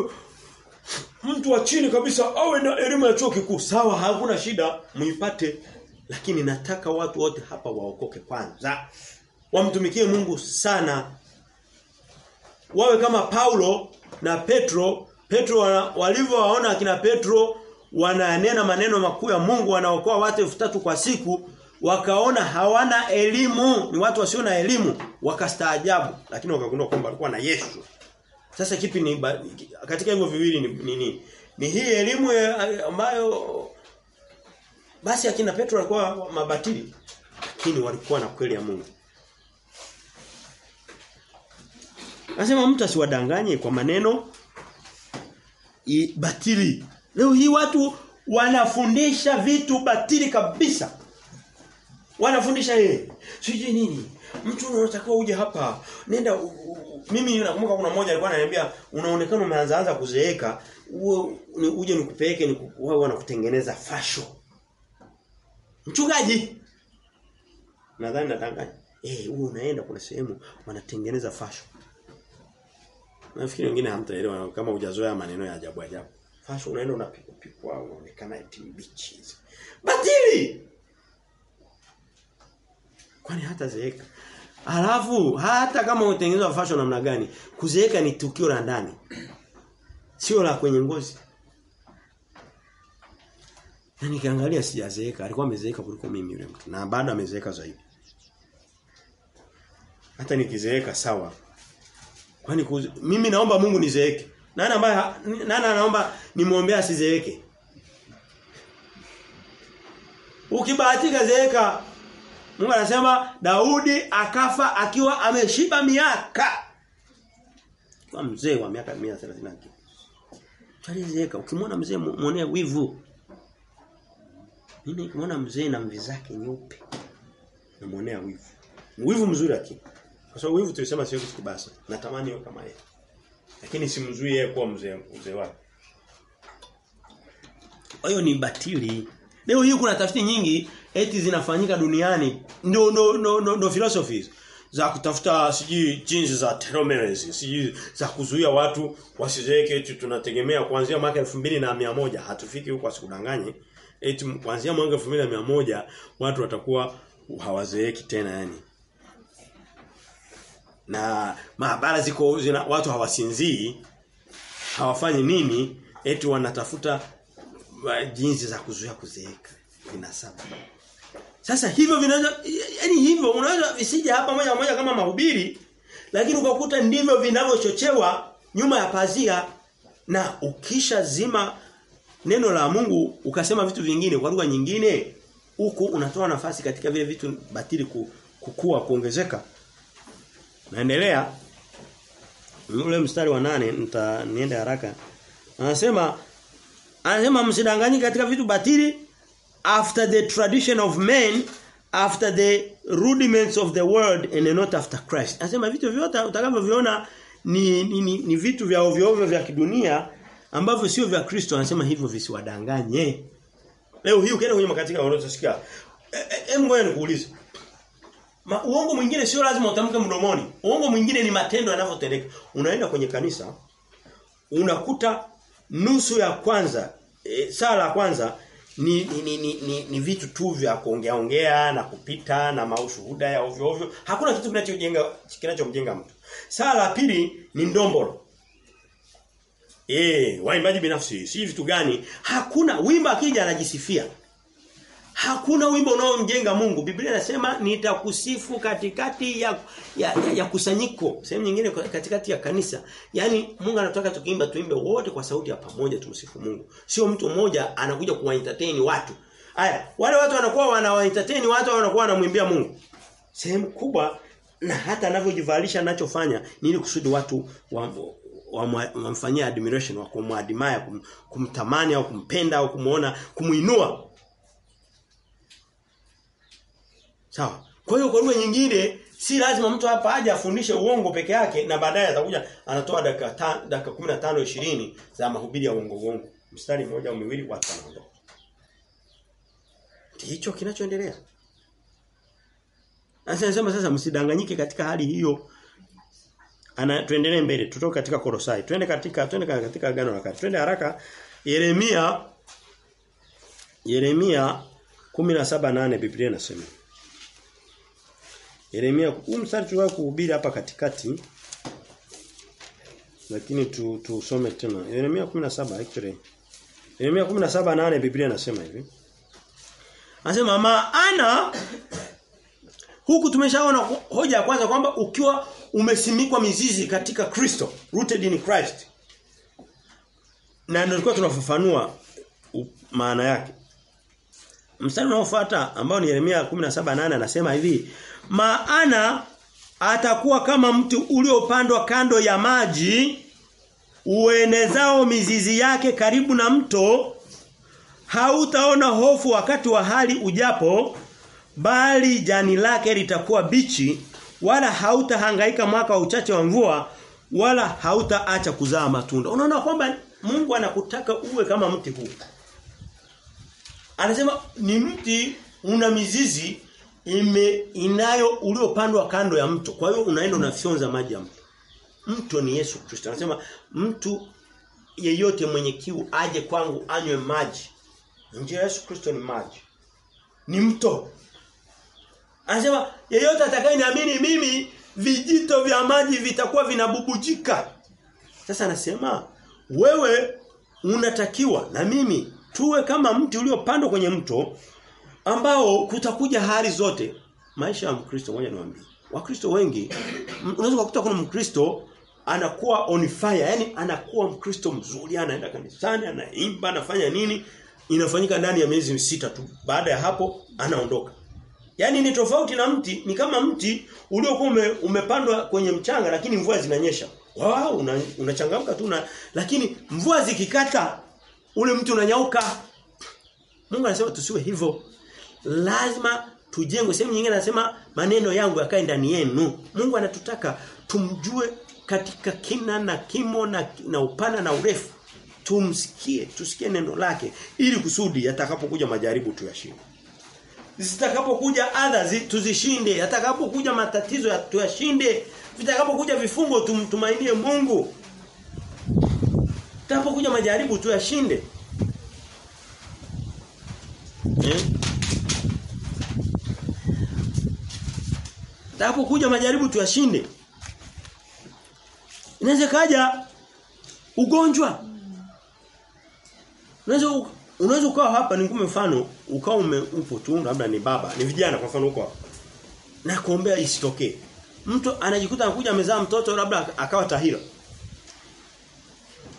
mtu wa chini kabisa awe na elimu ya chuo kikuu. Sawa hakuna shida muipate lakini nataka watu wote hapa waokoke kwanza. Wamtumikie Mungu sana. Wawe kama Paulo na Petro, Petro walivyowaona akina Petro wananena maneno makuu ya Mungu wanaokoa watu elfu tatu kwa siku wakaona hawana elimu ni watu wasio na elimu wakastaajabu lakini wakagundua kwamba alikuwa na Yesu sasa kipi ni katika hivyo viwili ni nini ni, ni hii elimu ambayo basi akina Petro alikuwa mabatili lakini walikuwa na kweli ya Mungu Nasema mtu asiwadanganye kwa maneno batili. Leo hii watu wanafundisha vitu batili kabisa. Wanafundisha yeye. Sijui nini. Mtu unatakiwa uje hapa. Nenda u, u, mimi nakumbuka kuna mmoja alikuwa ananiambia unaonekana umeanza anza kuzeeka. Uje nikupeleke ni wao wanakutengeneza fasho. Mchungaji. Nadhani nadanganya. Eh, wewe unaenda kuna sehemu wanatengeneza fasho. Nafikiri wengine hamtaelewa kama hujazoea maneno ya ajabu ajabu. Fasho unaenda unapikwa pikwa unaonekana eti mbichi. Batili. Kwani hata zeeka. Alafu hata kama utengenezwa fashion namna gani, kuzeeka ni tukio la ndani. Sio la kwenye ngozi. Na nikiangalia sijazeeka, alikuwa amezeeka kuliko mimi yule mtu na bado amezeeka zaidi. Hata nikizeeka sawa. Kwani mimi naomba Mungu nizeeke. Nani ambaye nani anaomba nimuombe asizeeke? Ukibahatika zeeka Mungu anasema Daudi akafa akiwa ameshiba miaka. Kwa mzee wa miaka 130 kitu. Chalizeeka ukimwona mzee muonee wivu. Mimi nikimwona mzee na mvi zake nyeupe namuonea wivu. Wivu mzuri lakini. Kwa sababu wivu tulisema sio kitu kibaya. Natamani yeye kama yeye. Lakini simzuie yeye kuwa mzee mzee wake. Hiyo ni batili. Leo hii kuna tafiti nyingi eti zinafanyika duniani. Ndio ndio ndio no, no, philosophies za kutafuta sijui jinsi za telomeres, sijui za kuzuia watu wasizeeke eti tunategemea kuanzia mwaka na moja. Hatufiki huko asikudanganye eti kuanzia mwaka na moja watu watakuwa hawazeeki tena yani. Na maabara ziko zina, watu hawasinzii hawafanyi nini eti wanatafuta jinsi za kuzuia kuzeeka vinasaba. Sasa hivyo vinaweza yani hivyo unaweza visije hapa moja moja kama mahubiri lakini ukakuta ndivyo vinavyochochewa nyuma ya pazia. Na ukisha zima neno la Mungu ukasema vitu vingine kwa lugha nyingine huku unatoa nafasi katika vile vitu batili kukua kuongezeka. Naendelea. Ule mstari wa nane nita niende haraka. Anasema Anasema msidanganyike katika vitu batili after the tradition of men after the rudiments of the world and not after Christ. Anasema vitu vyote utakavyoviona ni, ni, ni, ni vitu vya ovyo ovyo vya kidunia ambavyo sio vya Kristo anasema hivyo visiwadanganye. Leo hii ukienda kwenye makatika unazosikia Hem ngoja nikuulize. Ma, uongo mwingine sio lazima utamke mdomoni. Uongo mwingine ni matendo yanavyotendeka. Unaenda kwenye kanisa unakuta nusu ya kwanza e, saa la kwanza ni ni, ni, ni, ni ni vitu tu vya kuongea ongea na kupita na maushuhuda ya ovyo ovyo. Hakuna kitu kinachojenga kinachomjenga mtu. Saa la pili ni ndombolo. Eh, waimbaji binafsi, si vitu gani? Hakuna wimba akija anajisifia. Hakuna wimbo unaomjenga Mungu. Biblia inasema nitakusifu katikati ya ya, ya, ya kusanyiko. Sehemu nyingine katikati ya kanisa. Yaani Mungu anataka tukiimba tuimbe wote kwa sauti ya pamoja tumsifu Mungu. Sio mtu mmoja anakuja kuwa entertain watu. Haya, wale watu wanakuwa wanawaentertain watu wanakuwa wanamwimbia Mungu. Sehemu kubwa na hata anavyojivalisha anachofanya ni ili kusudi watu wa, wamfanyia wa admiration wa kumwadimaya kum, kumtamani au kumpenda au kumuona kumuinua Sawa. Kwa hiyo kwa lugha nyingine si lazima mtu hapa aje afundishe uongo peke yake na baadaye atakuja anatoa dakika dakika 15 20 za mahubiri ya uongo uongo. Mstari mmoja au miwili watu wanaondoka. Hicho kinachoendelea. Anasema sasa msidanganyike katika hali hiyo. Ana tuendelee mbele tutoke katika Kolosai. Twende katika twende katika agano la kale. Twende haraka Yeremia Yeremia 17:8 Biblia inasema. Yeremia huu mstari tuliwahi kuhubiri hapa katikati lakini tu tusome tena. Yeremia 17 actually. Yeremia 17:8 Biblia inasema hivi. Anasema maana huku tumeshaona hoja ya kwanza kwamba ukiwa umesimikwa mizizi katika Kristo, rooted in Christ. Na ndio tulikuwa tunafafanua maana yake. Mstari unaofuata ambao ni Yeremia 17:8 anasema hivi, maana atakuwa kama mti uliopandwa kando ya maji uenezao mizizi yake karibu na mto. Hautaona hofu wakati wa hali ujapo bali jani lake litakuwa bichi wala hautahangaika mwaka wa uchache wa mvua wala hautaacha kuzaa matunda. Unaona kwamba Mungu anakutaka uwe kama mti huu. Anasema ni mti una mizizi ime inayo uliopandwa kando ya mto. Kwa hiyo unaenda unafyonza maji ya mto. Mto ni Yesu Kristo. Anasema mtu yeyote mwenye kiu aje kwangu anywe maji. Njia Yesu Kristo ni maji. Ni mto. Anasema yeyote atakayeniamini mimi vijito vya maji vitakuwa vinabubujika. Sasa anasema wewe unatakiwa na mimi tuwe kama mti uliopandwa kwenye mto ambao kutakuja hali zote maisha ya Mkristo moja niwaambie Wakristo wengi unaweza kukuta kuna Mkristo anakuwa on fire yani anakuwa Mkristo mzuri anaenda kanisani anaimba anafanya nini inafanyika ndani ya miezi sita tu baada ya hapo anaondoka Yaani ni tofauti na mti ni kama mti uliokuwa ume, umepandwa kwenye mchanga lakini mvua zinanyesha wow unachangamka una tu na lakini mvua zikikata ule mtu unanyauka. Mungu anasema tusiwe hivyo. Lazima tujengwe. Sehemu nyingine anasema maneno yangu yakae ndani yenu. Mungu anatutaka tumjue katika kina na kimo na, na upana na urefu. Tumsikie, tusikie neno lake ili kusudi yatakapokuja majaribu tuyashinde. Zitakapokuja adha tuzishinde, yatakapokuja matatizo tuyashinde, vitakapokuja vifungo tumtumainie Mungu. atakapokuja majaribu tuyashinde. Eh? Tapokuja majaribu tuyashinde. Inaweza kaja ugonjwa. Unaweza unaweza ukawa hapa nikume mfano ume upo tu labda ni baba, ni vijana kwa mfano huko. Na kuombea isitokee. Mtu anajikuta anakuja amezaa mtoto labda akawa tahira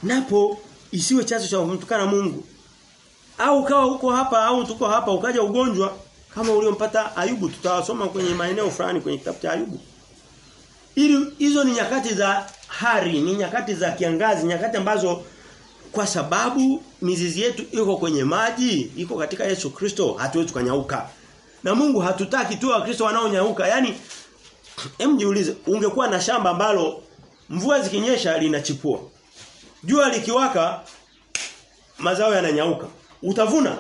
napo isiwe chanzo cha kumtukana Mungu. Au ukawa huko hapa au tuko hapa ukaja ugonjwa kama uliompata Ayubu tutawasoma kwenye maeneo fulani kwenye kitabu cha Ayubu. Ili hizo ni nyakati za hari, ni nyakati za kiangazi, nyakati ambazo kwa sababu mizizi yetu iko kwenye maji, iko katika Yesu Kristo, hatuwezi tukanyauka. Na Mungu hatutaki tu wakristo wanaonyauka. *clears throat* yani hem jiulize, ungekuwa na shamba ambalo mvua zikinyesha linachipua. Jua likiwaka mazao yananyauka. Utavuna?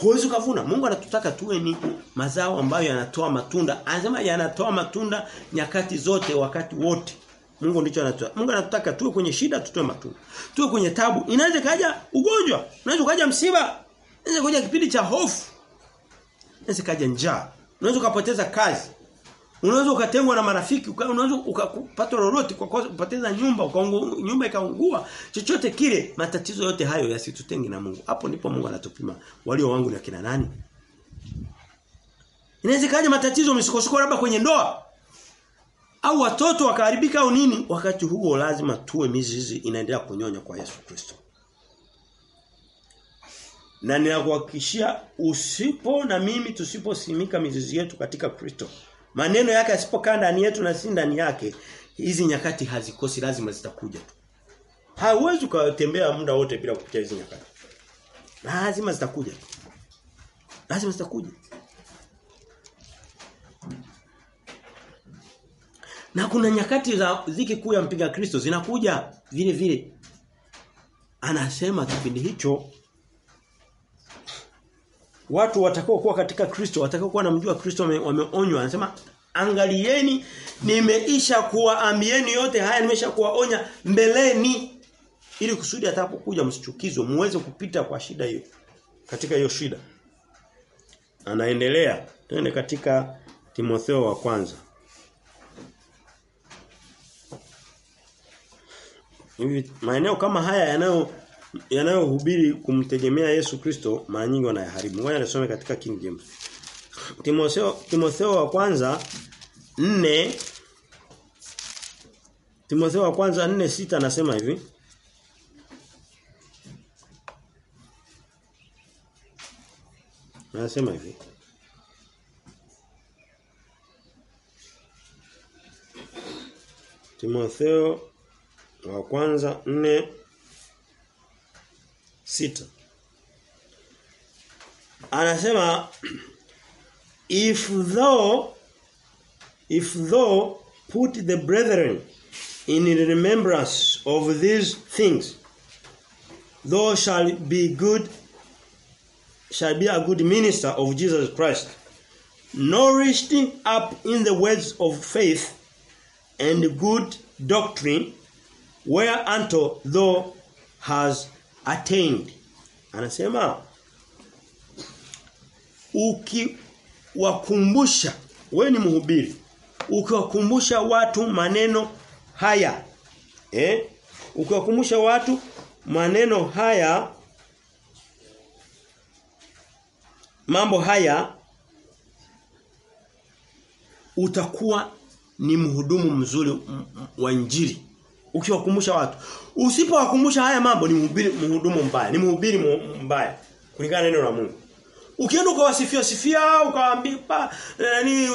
Huwezi kuvuna. Mungu anatutaka tuwe ni mazao ambayo yanatoa matunda. Anasema yanatoa matunda nyakati zote wakati wote. Mungu ndicho anatoa. Mungu anatutaka tuwe kwenye shida tutoe matunda. Tuwe kwenye tabu. Inaweza kaja ugonjwa, unaweza kaja msiba, inaweza kaja kipindi cha hofu. Inaweza kaja njaa. Unaweza kupoteza kazi. Unaweza ukatengwa na marafiki, unaweza ukapata lolote kwa kupoteza nyumba, ukaungu, nyumba ikaungua. Chochote kile, matatizo yote hayo yasitutenge na Mungu. Hapo ndipo Mungu anatupima walio wangu ni akina nani. Inaweza kaja matatizo misukosuko labda kwenye ndoa. Au watoto wakaharibika au nini? Wakati huo lazima tuwe mizizi inaendelea kunyonya kwa Yesu Kristo. Na ninakuhakikishia usipo na mimi tusiposimika mizizi yetu katika Kristo maneno yake asipokaa ndani yetu na si ndani yake hizi nyakati hazikosi lazima zitakuja tu. Hauwezi ukatembea muda wote bila kupitia hizi nyakati. Lazima zitakuja lazima zitakuja. Na kuna nyakati za dhiki kuu ya mpinga Kristo zinakuja vile vile. Anasema kipindi hicho watu watakao kuwa katika Kristo watakao kuwa namjua Kristo wameonywa. Anasema angalieni nimeisha kuwaambieni yote haya nimesha kuwaonya. Mbeleni. Ili kusudi atakapokuja msichukizwe muweze kupita kwa shida hiyo katika hiyo shida. Anaendelea. Twende katika Timotheo wa kwanza. Hivi maeneo kama haya yanayo yanayohubiri kumtegemea Yesu Kristo mara nyingi wanayaharibu. Ngoja nisome katika King James. Timotheo Timotheo wa kwanza 4 Timotheo wa kwanza 4 sita anasema hivi. Anasema hivi. Timotheo wa kwanza 4 sita. Anasema if though if thou put the brethren in remembrance of these things thou shall be good shall be a good minister of Jesus Christ nourished up in the words of faith and good doctrine whereunto thou has attained. Anasema ukiwakumbusha wewe ni mhubiri ukiwakumbusha watu maneno haya eh ukiwakumbusha watu maneno haya mambo haya utakuwa ni mhudumu mzuri wa injili ukiwakumbusha watu. Usipowakumbusha haya mambo ni mhubiri mhudumu mbaya ni mhubiri mbaya kulingana na neno la Mungu. Ukienda ukawasifia sifia ukawaambia nani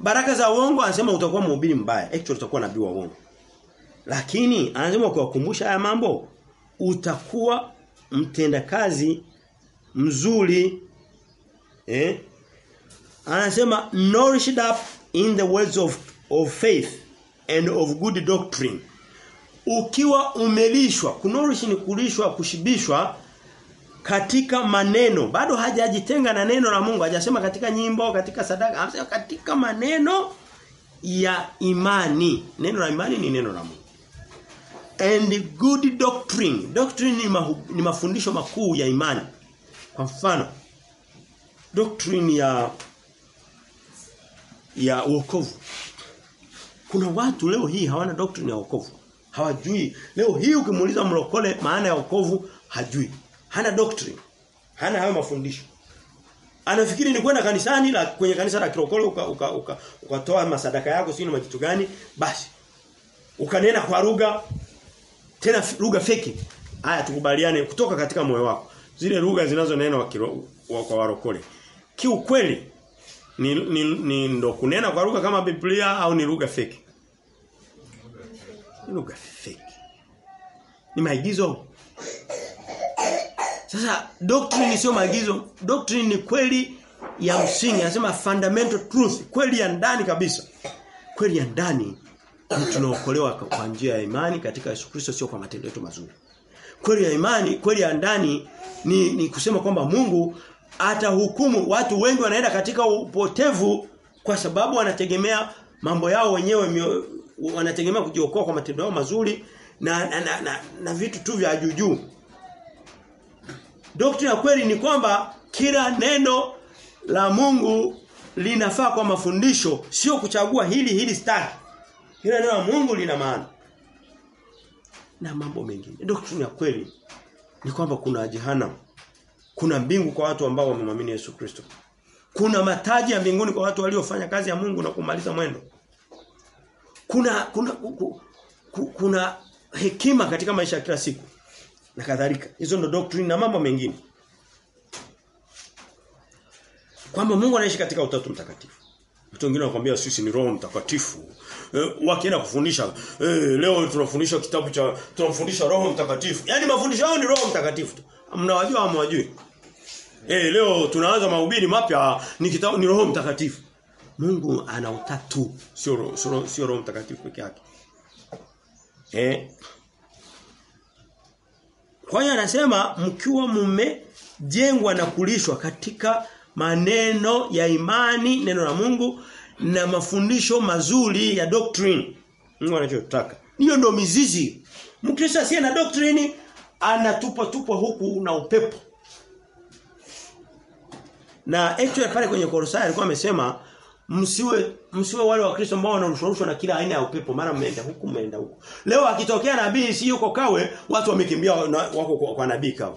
baraka za uongo anasema utakuwa mhubiri mbaya. Actually utakuwa nabii wa uongo. Lakini anasema ukiwakumbusha haya mambo utakuwa mtendakazi mzuri. Eh? Anasema nourished up in the words of of faith and of good doctrine. Ukiwa umelishwa kunorish ni kulishwa kushibishwa katika maneno. Bado hajajitenga na neno la Mungu hajasema katika nyimbo katika sadaka amesema katika maneno ya imani. Neno la imani ni neno la Mungu. And good doctrine. Doctrine ni, mahu, ni mafundisho makuu ya imani. Kwa mfano doctrine ya ya wokovu kuna watu leo hii hawana doctrine ya wokovu. Hawajui. Leo hii ukimuuliza mlokole maana ya wokovu hajui. Hana doctrine. Hana hayo mafundisho. Anafikiri ni kwenda kanisani la kwenye kanisa la kirokole ukatoa uka, uka, uka masadaka yako sio na kitu gani basi. Ukanena kwa lugha tena lugha feki. Haya tukubaliane kutoka katika moyo wako. Zile lugha zinazonena wa kwa warokole. Kiukweli ni, ni, ni ndo kunena kwa lugha kama Biblia au ni lugha feki lugha feki Ni maigizo. Sasa doctrine sio maigizo, Doctrine ni kweli ya msingi. Anasema fundamental truth, kweli ya ndani kabisa. Kweli ya ndani ni tunaokolewa kwa njia ya imani katika Yesu Kristo sio kwa matendo yetu mazuri. Kweli ya imani, kweli ya ndani ni, ni kusema kwamba Mungu atahukumu watu wengi wanaenda katika upotevu kwa sababu wanategemea mambo yao wenyewe wanategemea kujiokoa kwa matendo yao mazuri na na, na, na, na vitu tu vya juu Doctrine ya kweli ni kwamba kila neno la Mungu linafaa kwa mafundisho sio kuchagua hili hili staki. Kila neno la Mungu lina maana. Na mambo mengine. Doctrine ya kweli ni kwamba kuna jehanamu. Kuna mbingu kwa watu ambao wamemwamini Yesu Kristo. Kuna mataji ya mbinguni kwa watu waliofanya kazi ya Mungu na kumaliza mwendo. Kuna kuna ku, ku, kuna hekima katika maisha ya kila siku na kadhalika. Hizo ndo doctrine na mambo mengine. Kwamba Mungu anaishi katika utatu mtakatifu. Watu wengine wanakuambia sisi ni roho mtakatifu. E, wakienda kufundisha e, leo tunafundisha kitabu cha tunafundisha roho mtakatifu. Yaani mafundisho yao ni roho mtakatifu tu. Mnawajua au hamwajui? Eh leo tunaanza mahubiri mapya ni kitabu ni roho mtakatifu. Mungu ana utatu sio sio sio roho mtakatifu peke yake. Eh kwa hiyo anasema mkiwa mmejengwa na kulishwa katika maneno ya imani, neno la Mungu na mafundisho mazuri ya doctrine. Mungu anachotaka. Hiyo ndio mizizi. Mkristo asiye na doctrine anatupa tupa huku na upepo. Na actually pale kwenye Kolosai alikuwa amesema msiwe msiwe wale wa Kristo ambao wanarushwa na kila aina ya upepo mara mmeenda huku mmeenda huku. Leo akitokea nabii si yuko kawe watu wamekimbia wako kwa, kwa nabii kawe.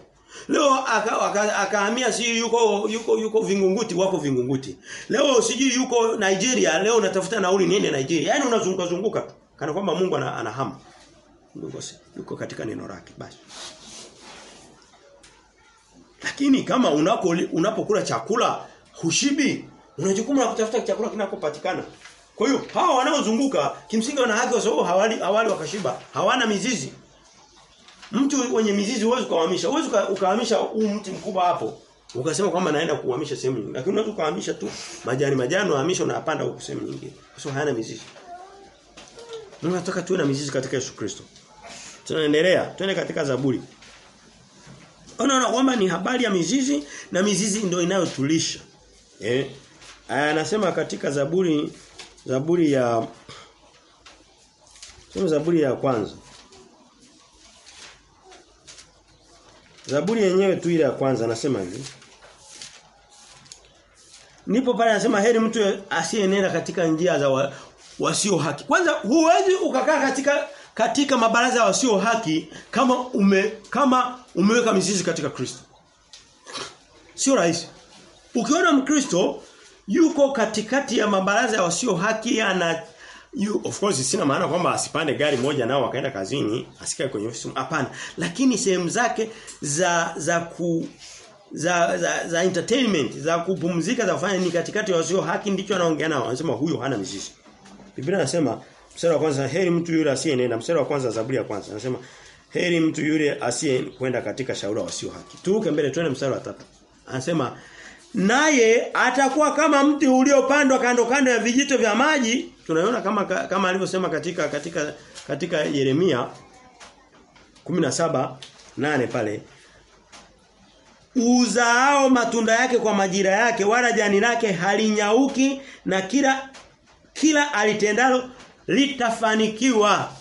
Leo akahamia aka, aka si yuko yuko yuko vingunguti wako vingunguti. Leo siji yuko Nigeria leo unatafuta nauli niende Nigeria. Yaani unazunguka zunguka. Kana kwamba Mungu anahama. Mungu yuko katika neno lake basi. Lakini kama unapokula chakula hushibi Una jukumu la kutafuta chakula kinakopatikana. Kwa hiyo hawa wanaozunguka kimsingi wana haki kwa sababu hawali hawali wakashiba, hawana mizizi. Mtu wenye mizizi huwezi kuhamisha. Huwezi ukahamisha huu mti mkubwa hapo. Ukasema kwamba naenda kuhamisha sehemu nyingine. Lakini unaweza kuhamisha tu majani majani uhamisha unayapanda huko sehemu nyingine. Kwa sababu hayana mizizi. Mungu anataka tuwe na mizizi katika Yesu Kristo. Tunaendelea. Twende katika Zaburi. Unaona kwamba ni habari ya mizizi na mizizi ndio inayotulisha. Eh? Anasema katika Zaburi Zaburi ya Sema Zaburi ya kwanza. Zaburi yenyewe tu ile ya kwanza anasema hivi. Nipo pale anasema heri mtu asiyenenda katika njia za wa, wasio haki. Kwanza huwezi ukakaa katika katika mabaraza ya wasio haki kama ume kama umeweka mizizi katika Kristo. Sio rahisi. Ukiona Mkristo yuko katikati ya mabaraza ya wasio haki ana you, of course sina maana kwamba asipande gari moja nao akaenda kazini asikae kwenye ofisi. Hapana. Lakini sehemu zake za za ku za, za za entertainment za kupumzika za kufanya ni katikati ya wasio haki ndicho anaongea nao. Anasema huyo hana mizizi. Biblia inasema mstari wa kwanza heri mtu yule asiyenenda mstari wa kwanza Zaburi ya kwanza. Anasema heri mtu yule asiye kwenda katika shauri wasio haki. Tuuke mbele twende mstari wa tatu. Anasema naye atakuwa kama mti uliopandwa kando kando ya vijito vya maji. Tunaiona kama kama alivyosema katika katika katika Yeremia 17 nane pale. Uzaao matunda yake kwa majira yake wala jani lake halinyauki na kila kila alitendalo litafanikiwa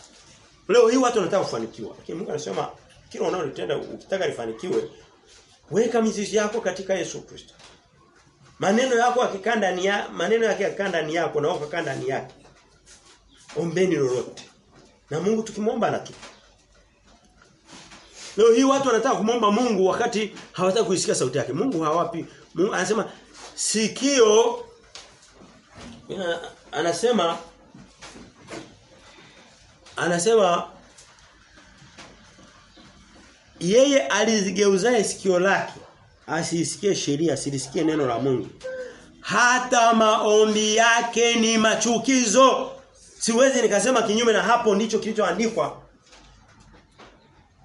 leo hii watu wanataka kufanikiwa lakini Mungu anasema kila unalotenda ukitaka lifanikiwe weka mizizi yako katika Yesu Kristo Maneno yako yakikaa ndani ya maneno yake yakikaa ndani yako na wewe ukakaa ndani yake. Ombeni lolote. Na Mungu tukimwomba anatupa. Leo hii watu wanataka kumwomba Mungu wakati hawataka kuisikia sauti yake. Mungu hawapi. Mungu anasema sikio anasema anasema yeye alizigeuzae sikio lake asisikie sheria asilisikie neno la Mungu hata maombi yake ni machukizo siwezi nikasema kinyume na hapo ndicho kilichoandikwa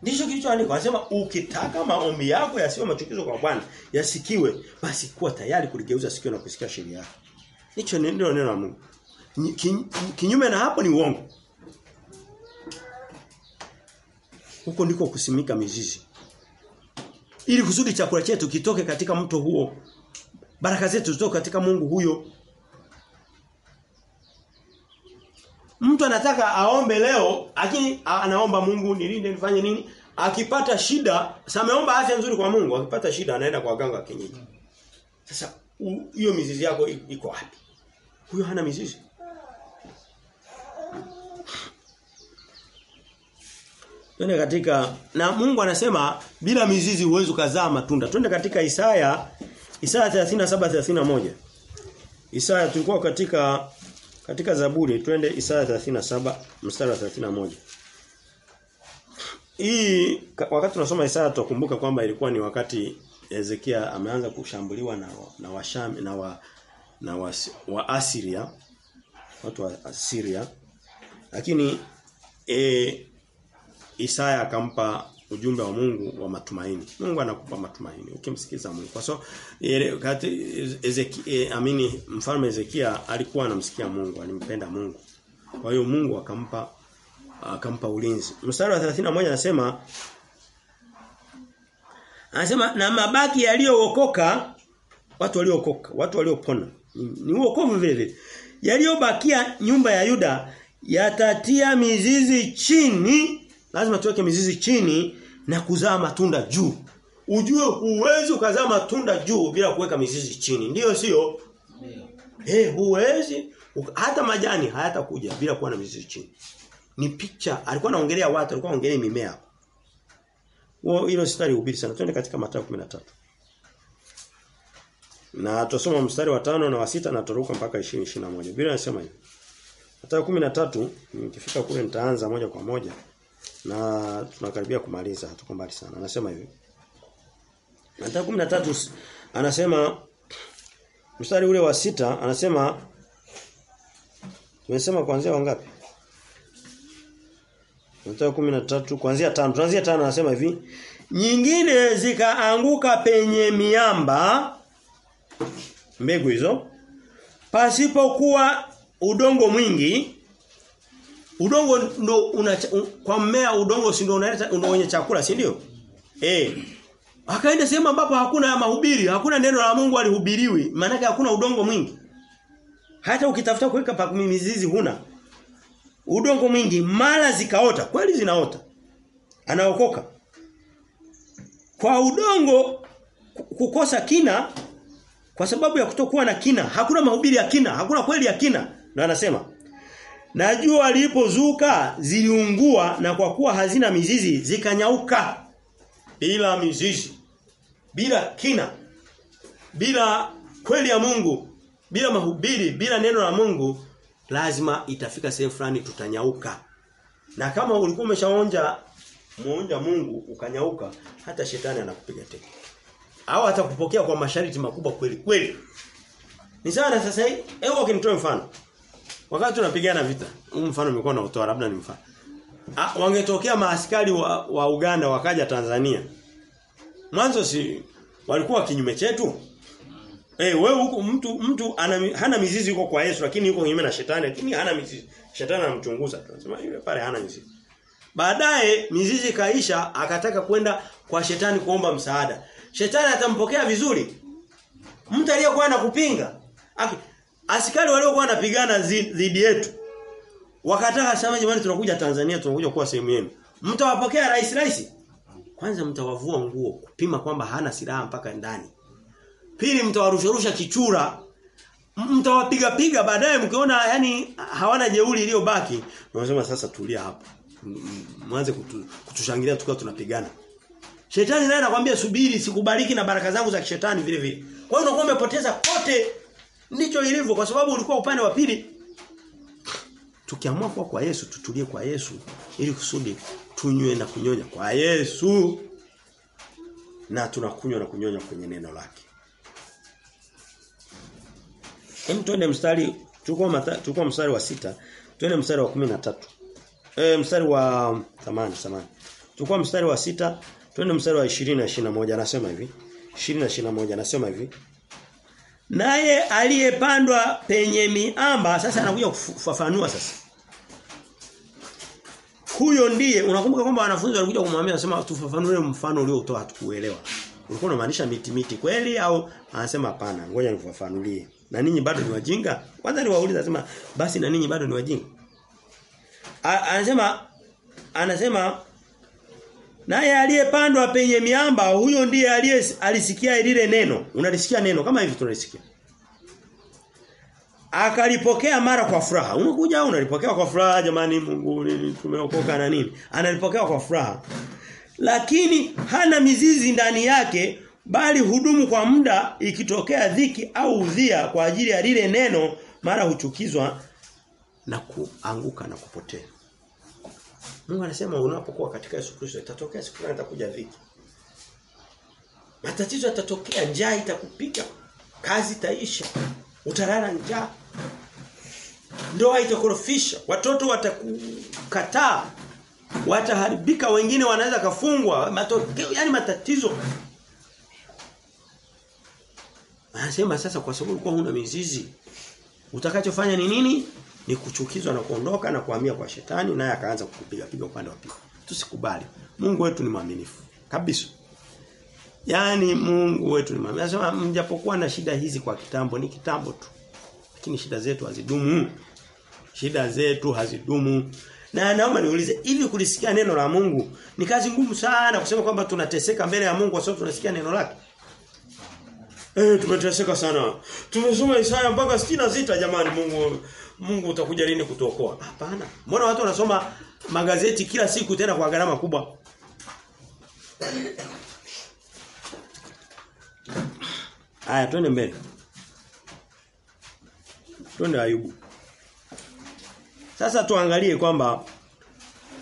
Ndicho kilichoandikwa. Anasema ukitaka maombi yako yasiwe machukizo kwa Bwana, yasikiwe, basi kuwa tayari kuligeuza sikio na kusikia sheria yake. Hicho ndio neno la Mungu. Kinyume na hapo ni uongo. Huko ndiko kusimika mizizi. Ili kusudi chakula chetu kitoke katika mto huo. Baraka zetu zitoke katika Mungu huyo. Mtu anataka aombe leo, lakini anaomba Mungu nilinde nifanye nini? Akipata shida, sameomba afya nzuri kwa Mungu, akipata shida anaenda kwa waganga kienyeji. Sasa hiyo mizizi yako iko wapi? Huyo hana mizizi. Twende katika na Mungu anasema bila mizizi huwezi kuzaa matunda. Twende katika Isaya Isaya 37:31. Isaya tulikuwa katika katika Zaburi twende Isaya 37 mstari wa 31. Hii wakati tunasoma Isaya tukumbuka kwamba ilikuwa ni wakati Ezekia ameanza kushambuliwa na na Washam na wa na wa, wa Asiria watu wa Asiria lakini e, Isaya akampa ujumbe wa Mungu wa matumaini. Mungu anakupa matumaini ukimsikiza Mungu. Kwa so kati Ezekiel amini mfalme Ezekia alikuwa anamsikia Mungu, alimpenda Mungu. Kwa hiyo Mungu akampa akampa ulinzi. Mstari wa 31 anasema Anasema na mabaki yaliyookoka watu waliookoka, watu waliopona. Ni uokovu vile vile. Yaliyobakia nyumba ya Yuda yatatia mizizi chini lazima tuweke mizizi chini na kuzaa matunda juu. Ujue huwezi ukazaa matunda juu bila kuweka mizizi chini. Ndiyo sio? Eh, Eh, huwezi hata majani hayatakuja bila kuwa na mizizi chini. Ni picha, alikuwa anaongelea watu, alikuwa anaongelea mimea. Wao hilo sitari hubiri sana. Twende katika Mathayo 13. Na tusoma mstari wa tano na wa sita na turuka mpaka 20 21. Biblia inasema hivi. Mathayo 13 nikifika kule nitaanza moja kwa moja na tunakaribia kumaliza tuko mbali sana. Anasema hivi. Mathayo 13 anasema mstari ule wa sita anasema tumesema kuanzia wangapi? Mathayo 13 kuanzia tano. Tuanzia 5 anasema hivi. Nyingine zikaanguka penye miamba mbegu hizo pasipokuwa udongo mwingi Udongo ndo una, un, kwa mmea udongo si ndio unaleta unaonyesha chakula si ndio? Eh. Akaenda sehemu ambapo hakuna mahubiri, hakuna neno la Mungu alihubiriwi, maana hakuna udongo mwingi. Hata ukitafuta kuweka pa mizizi huna. Udongo mwingi mara zikaota, kweli zinaota. Anaokoka. Kwa udongo kukosa kina kwa sababu ya kutokuwa na kina, hakuna mahubiri ya kina, hakuna kweli ya kina. Na anasema na jua lilipozuka ziliungua na kwa kuwa hazina mizizi zikanyauka. Bila mizizi bila kina bila kweli ya Mungu bila mahubiri bila neno la Mungu lazima itafika sehemu fulani tutanyauka. Na kama ulikuwa umeshaonja muonja Mungu ukanyauka hata shetani anakupiga teke. Au atakupokea kwa masharti makubwa kweli kweli. Ni sana sasa hivi hebu mfano Wakati tunapigana vita, mfano nimekuwa na utoa labda ni mfano. Ah, wangetokea maaskari wa, wa Uganda wakaja Tanzania. Mwanzo si walikuwa kinyume chetu. Eh, hey, wewe huko mtu mtu ana, hana mizizi yuko kwa Yesu lakini yuko kinyume na shetani lakini hana mizizi. Shetani anamchunguza. Tunasema yule pale hana mizizi. Baadaye mizizi kaisha akataka kwenda kwa shetani kuomba msaada. Shetani atampokea vizuri. Mtu aliyekuwa anakupinga. Askari waliokuwa wanapigana dhidi yetu wakataka sema jamani tunakuja Tanzania tunakuja kuwa sehemu yenu. Mtawapokea rais rais? Kwanza mtawavua nguo kupima kwamba hana silaha mpaka ndani. Pili mtawarusharusha kichura. Mtawapiga piga baadaye mkiona yani hawana jeuri iliyobaki. Unasema sasa tulia hapa. Mwanze kutu, kutushangilia tukiwa tunapigana. Shetani naye anakuambia subiri sikubariki na baraka zangu za kishetani vile vile. Kwa hiyo unakuwa umepoteza kote Ndicho ilivyo kwa sababu ulikuwa upande wa pili. Tukiamua kuwa kwa Yesu, tutulie kwa Yesu ili kusudi tunywe na kunyonya kwa Yesu. Na tunakunywa na kunyonya kwenye neno lake. Hem twende mstari tulikuwa tulikuwa mstari wa sita, twende mstari wa 13. Eh mstari wa thamani samani. Tukua mstari wa sita twende mstari wa 20 na 21 anasema hivi. 20 na 21 anasema hivi. Naye aliyepandwa penye miamba sasa anakuja kufafanua sasa. Huyo ndiye unakumbuka kwamba wanafunzi walikuja kumwambia anasema tufafanue mfano uliotoa hatukuelewa. Ulikuwa unamaanisha miti miti kweli au anasema hapana ngoja nikufafanulie. Na ninyi bado ni wajinga? Kwanza niwaulize anasema basi na ninyi bado ni wajinga. A, anasema anasema naye aliyepandwa penye miamba huyo ndiye aliye alisikia lile neno. Unalisikia neno kama hivi tunalisikia. Akalipokea mara kwa furaha. Unakuja unalipokea kwa furaha jamani Mungu tumeokoka na nini? Analipokea kwa furaha. Lakini hana mizizi ndani yake bali hudumu kwa muda ikitokea dhiki au udhia kwa ajili ya lile neno mara huchukizwa na kuanguka na kupotea. Mungu anasema unapokuwa katika Yesu Kristo itatokea siku fulani itakuja dhiki. Matatizo yatatokea, njaa itakupika, kazi itaisha, utalala njaa. Ndoa itakorofisha, watoto watakukataa, wataharibika, wengine wanaweza kafungwa, matokeo yani matatizo. Anasema sasa kwa sababu ulikuwa huna mizizi, utakachofanya ni nini? Ni kuchukizwa na kuondoka na kuhamia kwa shetani naye akaanza kukupiga piga upande wa pili. Tusikubali. Mungu wetu ni mwaminifu kabisa. Yaani Mungu wetu ni mwaminifu. Anasema mjapokuwa na shida hizi kwa kitambo ni kitambo tu. Lakini shida zetu hazidumu. Shida zetu hazidumu. Na naomba niulize hivi kulisikia neno la Mungu ni kazi ngumu sana kusema kwamba tunateseka mbele ya Mungu kwa sababu tunasikia neno lake. Eh tumeteseka sana. Tumesoma Isaya mpaka 66 jamani Mungu Mungu utakuja lini kutuokoa? Hapana. Mbona watu wanasoma magazeti kila siku tena kwa gharama kubwa? Aya twende mbele. Twende Ayubu. Sasa tuangalie kwamba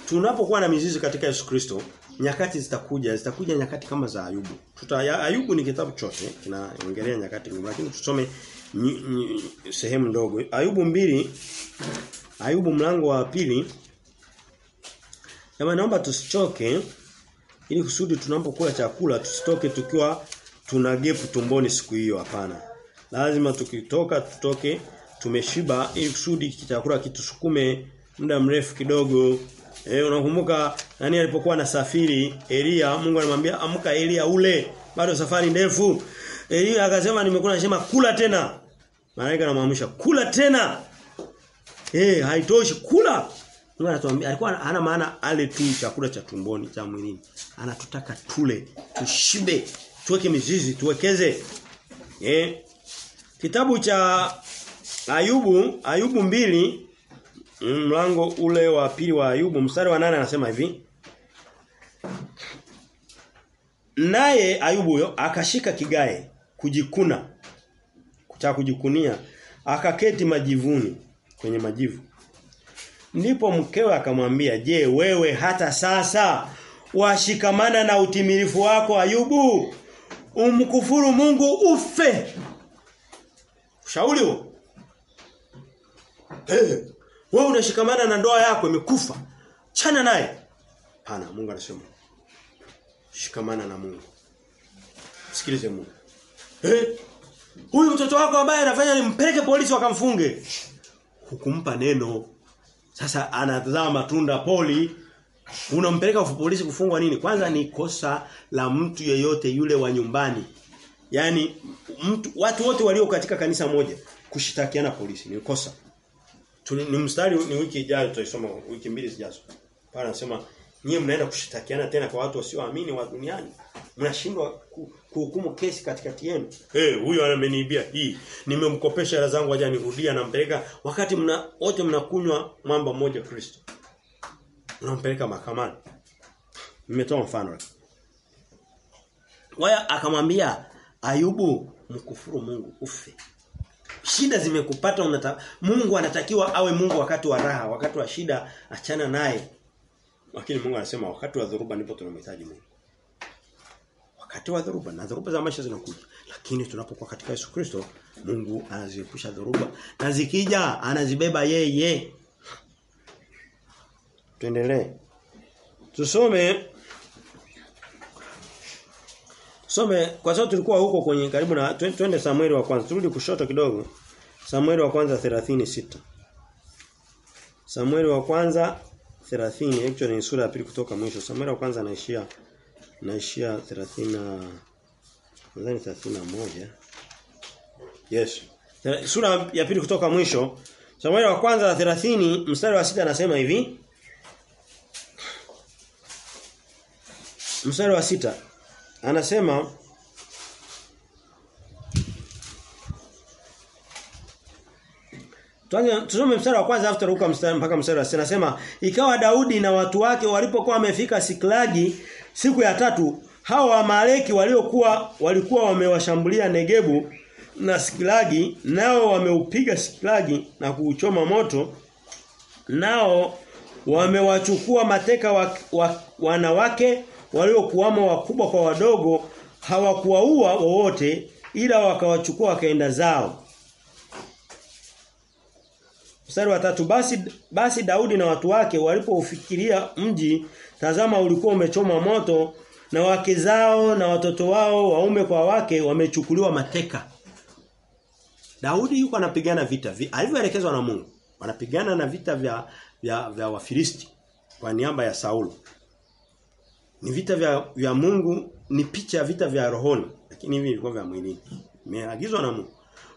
tunapokuwa na mizizi katika Yesu Kristo, nyakati zitakuja, zitakuja nyakati kama za Ayubu. Tuta Ayubu ni kitabu chote kinaongelea nyakati lakini tusome ny, ny, sehemu ndogo. Ayubu mbili Ayubu mlango wa pili Jamani naomba tusichoke ili kusudi tunapokula chakula tusitoke tukiwa tuna gepu tumboni siku hiyo hapana. Lazima tukitoka tutoke tumeshiba ili kusudi chakula kitusukume muda mrefu kidogo. Eh unakumbuka nani alipokuwa anasafiri Elia Mungu alimwambia amka Elia ule bado safari ndefu. Elia akasema nimekula nasema kula tena. Malaika anamwamsha kula tena. Eh haitoshi kula. Mungu anatuambia alikuwa hana maana ale tu chakula cha tumboni cha mwilini. Anatutaka tule, tushibe, tuweke mizizi, tuwekeze. Eh Kitabu cha Ayubu, Ayubu mbili mlango ule wa pili wa Ayubu mstari wa nane anasema hivi. Naye Ayubu huyo akashika kigae kujikuna cha kujikunia akaketi majivuni kwenye majivu. Ndipo mkewe akamwambia, "Je, wewe hata sasa washikamana na utimilifu wako Ayubu? Umkufuru Mungu ufe." Ushauri huo. Hey, wewe unashikamana na ndoa yako imekufa. Chana naye. Hana, Mungu anasema. Shikamana na Mungu. Sikilize Mungu. Eh? Huyu mtoto wako ambaye anafanya nimpeleke polisi wakamfunge. Hukumpa neno. Sasa anazaa matunda poli. Unampeleka polisi kufungwa nini? Kwanza ni kosa la mtu yeyote yule wa nyumbani. Yaani mtu watu wote walio katika kanisa moja kushitakiana polisi ni kosa. Tuli, ni mstari ni wiki ijayo tutaisoma wiki mbili zijazo. Pale anasema nyie mnaenda kushitakiana tena kwa watu wasioamini wa duniani. Mnashindwa kuhukumu kesi katikati yenu. Eh, hey, huyu ameniibia hii. Nimemkopesha hela zangu aje nirudia nampeleka wakati mna wote mnakunywa mwamba mmoja Kristo. Unampeleka mahakamani. Nimetoa mfano. Waya akamwambia Ayubu mkufuru Mungu ufe. Shida zimekupata unata Mungu anatakiwa awe Mungu wakati wa raha, wakati wa shida achana naye. Lakini Mungu anasema wakati wa dhoruba ndipo tunamhitaji Mungu. Wakati wa dhoruba na dhoruba za maisha zinakuja. Lakini tunapokuwa katika Yesu Kristo, Mungu anaziepusha dhoruba na zikija anazibeba yeye. Tuendelee. Tusome tusome kwa sababu tulikuwa huko kwenye karibu na twende Samueli wa kwanza. Turudi kushoto kidogo. Samueli wa kwanza 36. Samueli wa kwanza 30 actually ni sura ya pili kutoka mwisho. Samueli wa kwanza anaishia naishia 30 nadhani 31. Yes. Sura ya pili kutoka mwisho. Samueli wa kwanza 30 mstari wa sita anasema hivi. Mstari wa sita anasema Tuanze tusome mstari wa kwanza afuta ruka mstari mpaka mstari wa 6 anasema ikawa Daudi na watu wake walipokuwa wamefika Siklagi siku ya tatu hawa wamaleki waliokuwa walikuwa wamewashambulia Negebu na Siklagi nao wameupiga Siklagi na kuuchoma moto nao wamewachukua mateka wa, wa, wanawake waliokuwamo wakubwa kwa wadogo hawakuwaua wowote ila wakawachukua wakaenda zao. Mstari wa tatu basi basi Daudi na watu wake walipoufikiria mji tazama ulikuwa umechoma moto na wake zao na watoto wao waume kwa wake wamechukuliwa mateka. Daudi yuko anapigana vita alivyoelekezwa na Mungu. Wanapigana na vita vya vya, vya Wafilisti kwa niaba ya Saulo. Ni vita vya, vya Mungu, ni picha ya vita vya rohoni, lakini hivi vilikuwa vya mwilini. Imeagizwa na Mungu.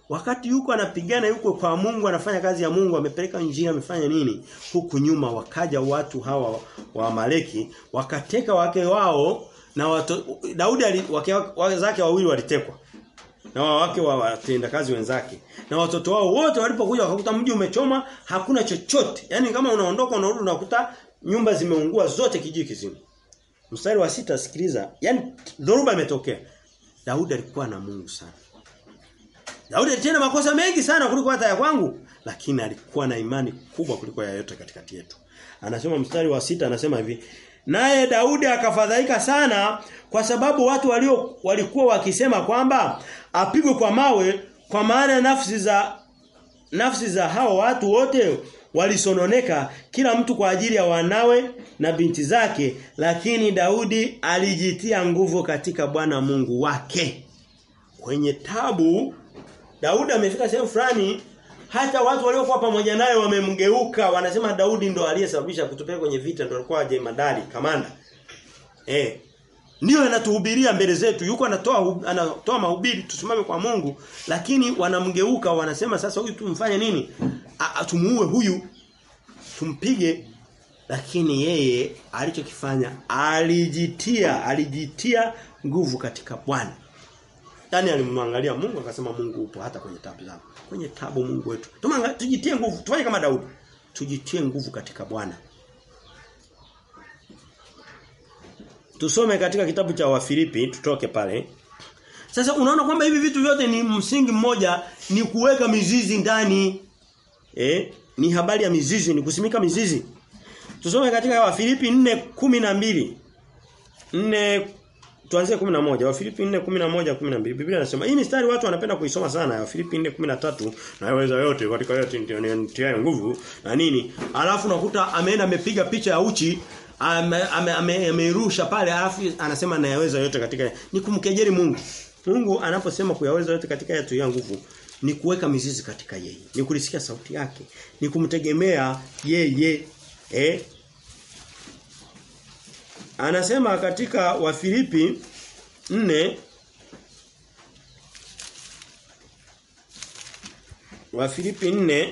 Wakati yuko anapigana yuko kwa Mungu anafanya kazi ya Mungu amepeleka injili amefanya nini? Huku nyuma wakaja watu hawa wa Maleki wakateka wake wao na watu, Daudi wake, wake zake wawili walitekwa na wake wa watenda kazi wenzake. Na watoto wao wote walipokuja wakakuta mji umechoma hakuna chochote. Yani kama unaondoka unarudi unakuta nyumba zimeungua zote kijiji kizima. Mstari wa sita sikiliza. Yani dhoruba imetokea. Daudi alikuwa na Mungu sana Daudi alitenda makosa mengi sana kuliko hata ya kwangu, lakini alikuwa na imani kubwa kuliko ya yote katikati yetu. Anasema mstari wa sita anasema hivi, naye Daudi akafadhaika sana kwa sababu watu walio walikuwa wakisema kwamba apigwe kwa mawe kwa maana nafsi za nafsi za hao watu wote walisononeka kila mtu kwa ajili ya wanawe na binti zake lakini Daudi alijitia nguvu katika Bwana Mungu wake kwenye tabu Daudi amefika sehemu fulani hata watu waliokuwa pamoja naye wamemgeuka. Wanasema Daudi ndo aliyesababisha kutupeka kwenye vita ndo alikuwa jemadari kamanda. Eh ndio anatuhubiria mbele zetu. Yuko anatoa anatoa mahubiri tusimame kwa Mungu lakini wanamgeuka wanasema sasa huyu tumfanye nini? Tumuue huyu tumpige. Lakini yeye alichokifanya alijitia alijitia nguvu katika Bwana Yaani alimwangalia Mungu akasema Mungu upo hata kwenye tabu zangu. Kwenye tabu Mungu wetu. Tumanga tujitie nguvu, tufanye kama Daudi. Tujitie nguvu katika Bwana. Tusome katika kitabu cha Wafilipi, tutoke pale. Sasa unaona kwamba hivi vitu vyote ni msingi mmoja ni kuweka mizizi ndani. Eh? Ni habari ya mizizi, ni kusimika mizizi. Tusome katika Wafilipi 4:12. 4 Tuanzie 11. Wafilipi 4:11 12. Biblia inasema hii mistari watu wanapenda kuisoma sana. Wafilipi 4:13 na yaweza yote katika yote ndio nguvu na nini. Alafu nakuta ameenda amepiga picha ya uchi ameirusha ame, ame, pale alafu anasema na yaweza yote katika ni kumkejeli Mungu. Mungu anaposema kuyaweza yote katika yetu ya nguvu ni kuweka mizizi katika yeye. Ni kulisikia sauti yake. Ni kumtegemea yeye. Eh? Anasema katika Wafilipi 4 Wafilipi 4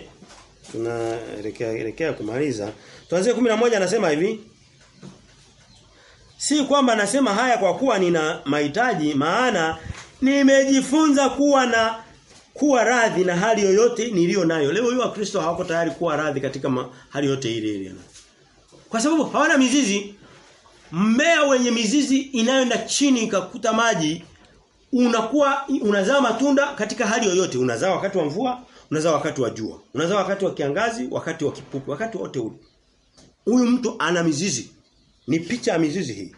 tunaelekea elekea kumaliza. Tuanzie 11 anasema hivi. Si kwamba nasema haya kwa kuwa nina mahitaji maana nimejifunza kuwa na kuwa radhi na hali yoyote niliyo nayo. Leo hiyo Wakristo hawako tayari kuwa radhi katika ma, hali yote ile ile. Kwa sababu hawana mizizi. Mmea wenye mizizi inayoenda chini ikakuta maji unakuwa unazaa matunda katika hali yoyote. Unazaa wakati wa mvua, unazaa wakati wa jua, unazaa wakati wa kiangazi, wakati wa kipupu, wakati wote ule. Huyu mtu ana mizizi. Ni picha ya mizizi hii.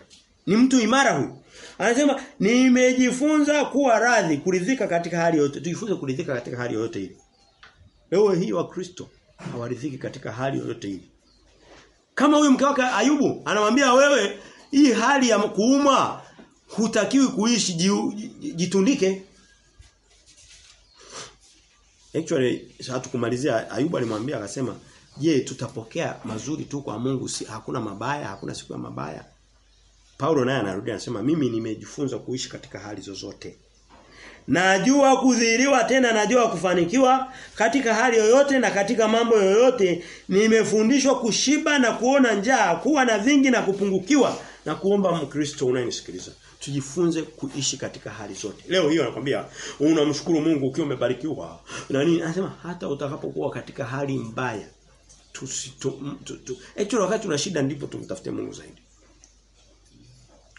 Ni mtu imara huyu. Anasema nimejifunza kuwa radhi kuridhika katika hali yote. Tujifunze kuridhika katika hali yoyote ile. Leo hii wa Kristo hawaridhiki katika hali yoyote ile. Kama huyu mke wake Ayubu anamwambia wewe hii hali ya kuuma hutakiwi kuishi jitundike. Actually hatukumalizia Ayubu alimwambia akasema, "Je, tutapokea mazuri tu kwa Mungu si hakuna mabaya, hakuna siku ya mabaya?" Paulo naye anarudi anasema, "Mimi nimejifunza kuishi katika hali zozote." Najua kudhihiriwa tena najua kufanikiwa katika hali yoyote na katika mambo yoyote. Nimefundishwa kushiba na kuona njaa kuwa na vingi na kupungukiwa. Na kuomba mkristo unayenisikiliza tujifunze kuishi katika hali zote. Leo hiyo anakuambia unamshukuru Mungu ukiwa umebarikiwa. Na nini? Anasema hata utakapokuwa katika hali mbaya tusito tu, tu. Actually wakati una shida ndipo tumtafute Mungu zaidi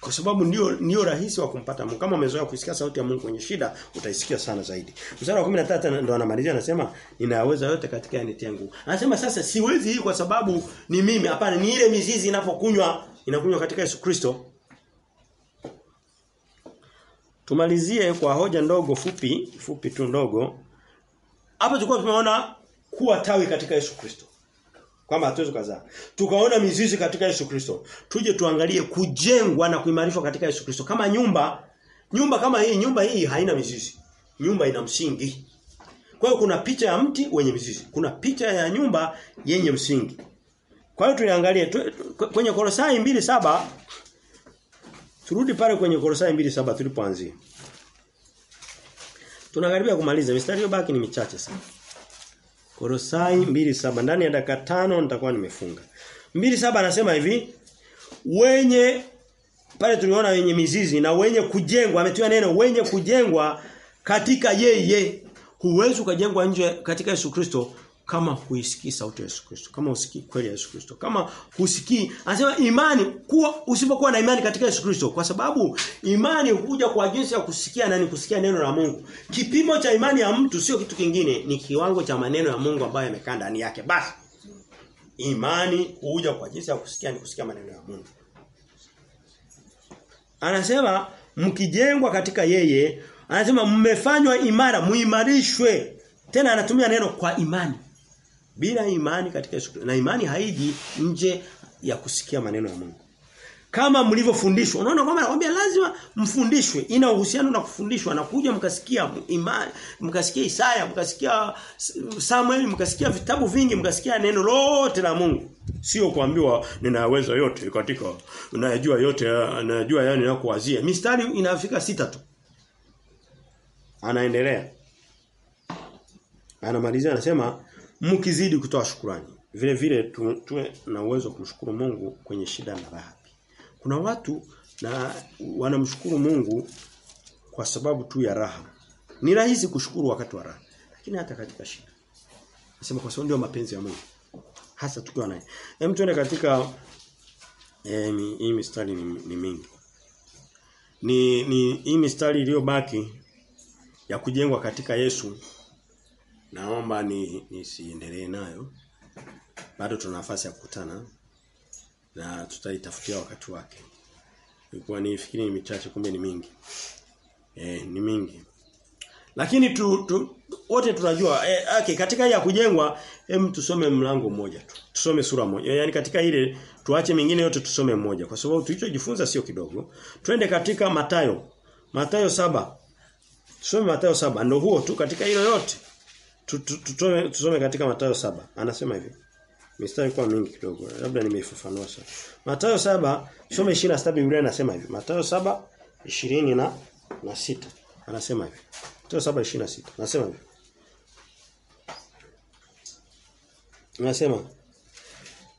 kwa sababu ndio ndio rahisi wa kumpata Mungu. Kama umezoea kusikia sauti ya Mungu kwenye shida, utaisikia sana zaidi. Mstari wa 13 ndo anamalizia anasema ninaweza yote katika yanitia nguvu. Anasema sasa siwezi hii kwa sababu ni mimi, hapana ni ile mizizi inapokunywa inakunywa katika Yesu Kristo. Tumalizie kwa hoja ndogo fupi, fupi tu ndogo. Hapa tulikuwa tumeona kuwa tawi katika Yesu Kristo kwamba hatuwezi kuzaa. Tukaona mizizi katika Yesu Kristo. Tuje tuangalie kujengwa na kuimarishwa katika Yesu Kristo. Kama nyumba, nyumba kama hii, nyumba hii haina mizizi. Nyumba ina msingi. Kwa hiyo kuna picha ya mti wenye mizizi. Kuna picha ya nyumba yenye msingi. Kwa hiyo tuliangalie tu, kwenye Kolosai 2:7 turudi pale kwenye Kolosai 2:7 tulipoanzia. Tunakaribia kumaliza. Mistari iliyobaki ni michache sana. Kolosai 2:7 ndani ya dakika tano nitakuwa nimefunga. 2:7 anasema hivi wenye pale tuliona wenye mizizi na wenye kujengwa ametia neno wenye kujengwa katika yeye huwezi ukajengwa nje katika Yesu Kristo kama huisikii sauti ya Yesu Kristo kama usikii kweli ya Yesu Kristo kama husikii anasema imani kuwa usipokuwa na imani katika Yesu Kristo kwa sababu imani huja kwa jinsi ya kusikia na ni kusikia neno la Mungu. Kipimo cha imani ya mtu sio kitu kingine ni kiwango cha maneno ya Mungu ambayo yamekaa ndani yake. Basi imani huja kwa jinsi ya kusikia ni kusikia maneno ya Mungu. Anasema mkijengwa katika yeye anasema mmefanywa imara muimarishwe. Tena anatumia neno kwa imani bila imani katika Yesu Kristo. Na imani haiji nje ya kusikia maneno ya Mungu. Kama mlivyofundishwa. Unaona kwamba anakuambia lazima mfundishwe. Ina uhusiano na kufundishwa na kuja mkasikia imani, mkasikia Isaya, mkasikia Samuel, mkasikia vitabu vingi, mkasikia neno lote la Mungu. Sio kuambiwa ninaweza yote katika unayajua yote najua yani ninakuwazia. Mistari inafika sita tu. Anaendelea. Anamalizia anasema mkizidi kutoa shukrani. Vile vile tu, tuwe na uwezo kumshukuru Mungu kwenye shida na raha. Kuna watu na wanamshukuru Mungu kwa sababu tu ya raha. Ni rahisi kushukuru wakati wa raha, lakini hata katika shida. Nasema kwa sababu ndio mapenzi ya Mungu. Hasa tukiwa naye. Hem tuende katika eh, hii mistari ni, ni mingi. Ni ni hii mistari iliyobaki ya kujengwa katika Yesu naomba ni nisiendelee nayo. Bado tuna nafasi ya kukutana na tutaitafutia wakati wake. Ilikuwa nifikiri ni michache kumbe ni mingi. Eh ni mingi. Lakini tu, tu wote tunajua eh, okay, katika ya kujengwa hem tusome mlango mmoja tu. Tusome sura moja. Yaani katika ile tuache mingine yote tusome mmoja. Kwa sababu tulichojifunza sio kidogo. Twende katika Matayo Matayo saba. Tusome Matayo saba. Ndio huo tu katika hilo yote Tusome tusome katika Mathayo saba Anasema hivi. Mistari kwa mingi kidogo. Labda nimeifafanua sana. Mathayo saba some 26 Biblia inasema hivi. Mathayo saba 20 na na sita Anasema hivi. Mathayo saba 26. Anasema hivi. Anasema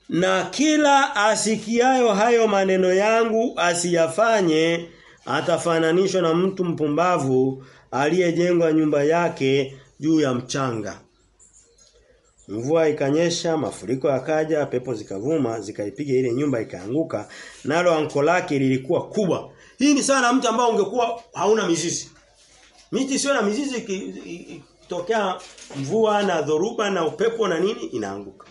na kila asikiayo hayo maneno yangu asiyafanye atafananishwa na mtu mpumbavu aliyejengwa nyumba yake juu ya mchanga. Mvua ikanyesha, mafuriko yakaja, pepo zikavuma, zikaipiga ile nyumba ikaanguka, nalo anko lake lilikuwa kubwa. Hii ni sana mtu ambao ungekuwa hauna mizizi. Miti sio na mizizi ikitokea mvua na dhoruba na upepo na nini inaanguka.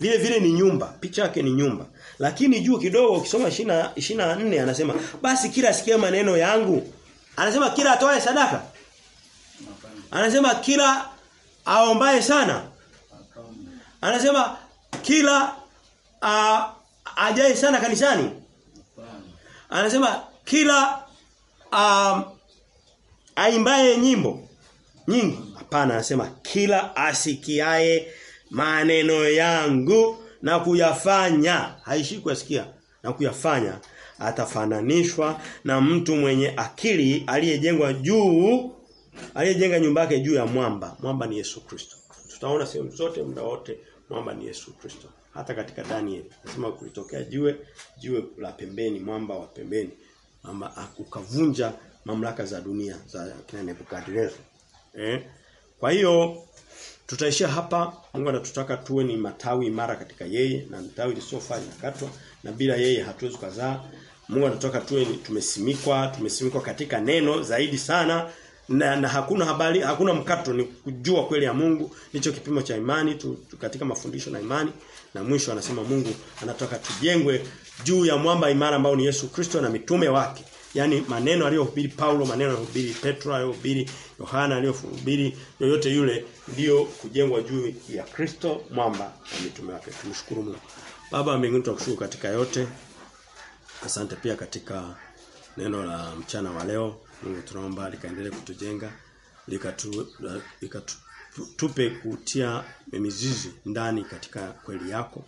Vile vile ni nyumba, picha yake ni nyumba. Lakini juu kidogo ukisoma 20 24 anasema basi kila sikia maneno yangu. Anasema kila atoe sadaka. Anasema kila aombaye sana. Anasema kila a, ajaye sana kanisani. Anasema kila um, aimbaye nyimbo nyingi hapana anasema kila asikiae maneno yangu na kuyafanya haishi kusikia na kuyafanya atafananishwa na mtu mwenye akili aliyejengwa juu aliyejenga nyumba yake juu ya mwamba mwamba ni Yesu Kristo. Tutaona sehemu zote muda wote mwamba ni Yesu Kristo. Hata katika Daniel nasema kulitokea jiwe jiwe la pembeni mwamba wa pembeni. Mwamba ukavunja mamlaka za dunia za kina Nebukadnezar eh? Kwa hiyo tutaishia hapa. Mungu anatutaka tuwe ni matawi imara katika yeye na matawi lisofaa linakatwa na bila yeye hatuwezi kuzaa. Mungu anataka tuwe ni tumesimikwa tumesimikwa katika neno zaidi sana na, na hakuna habari hakuna mkato ni kujua kweli ya Mungu. Ndicho kipimo cha imani tu, tu, katika mafundisho na imani. Na mwisho anasema Mungu anataka tujengwe juu ya mwamba imara ambao ni Yesu Kristo na mitume wake. Yani maneno aliyohubiri Paulo maneno aliyohubiri Petro aliyohubiri Yohana aliyohubiri yoyote yule ndiyo kujengwa juu ya Kristo mwamba na mitume wake. Tumshukuru Mungu. Baba mbinguni tunakushukuru katika yote. Asante pia katika neno la mchana wa leo Mungu tunaomba likaendelee kutujenga likatu likatupe kutia mizizi ndani katika kweli yako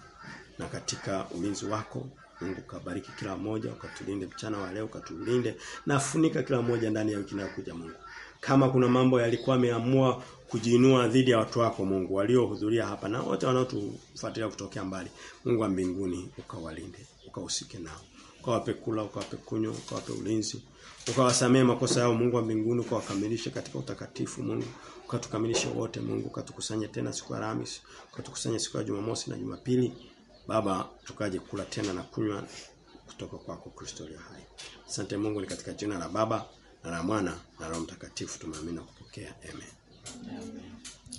na katika ulinzi wako. Mungu kabariki kila mmoja ukatulinde mchana wa leo ukatulinde na kila mmoja ndani ya wiki inayokuja Mungu. Kama kuna mambo yalikuwa ameamua kujiinua dhidi ya watu wako Mungu waliohudhuria hapa na wote wanaotufuatilia kutokea mbali Mungu wa mbinguni ukawalinde ukahusike nao. Ukawape kula ukawape kunywa ukawape ulinzi ukawasamee makosa yao Mungu wa mbinguni ukawakamilishe katika utakatifu Mungu ukatukamilishe wote Mungu ukatukusanya tena siku ya Alhamisi ukatukusanya siku ya Jumamosi na Jumapili Baba tukaje kula tena na kunywa kutoka kwako Kristo aliye hai. Asante Mungu ni katika jina la Baba na la Mwana na Roho Mtakatifu tumeamini na kupokea. Amen. Amen.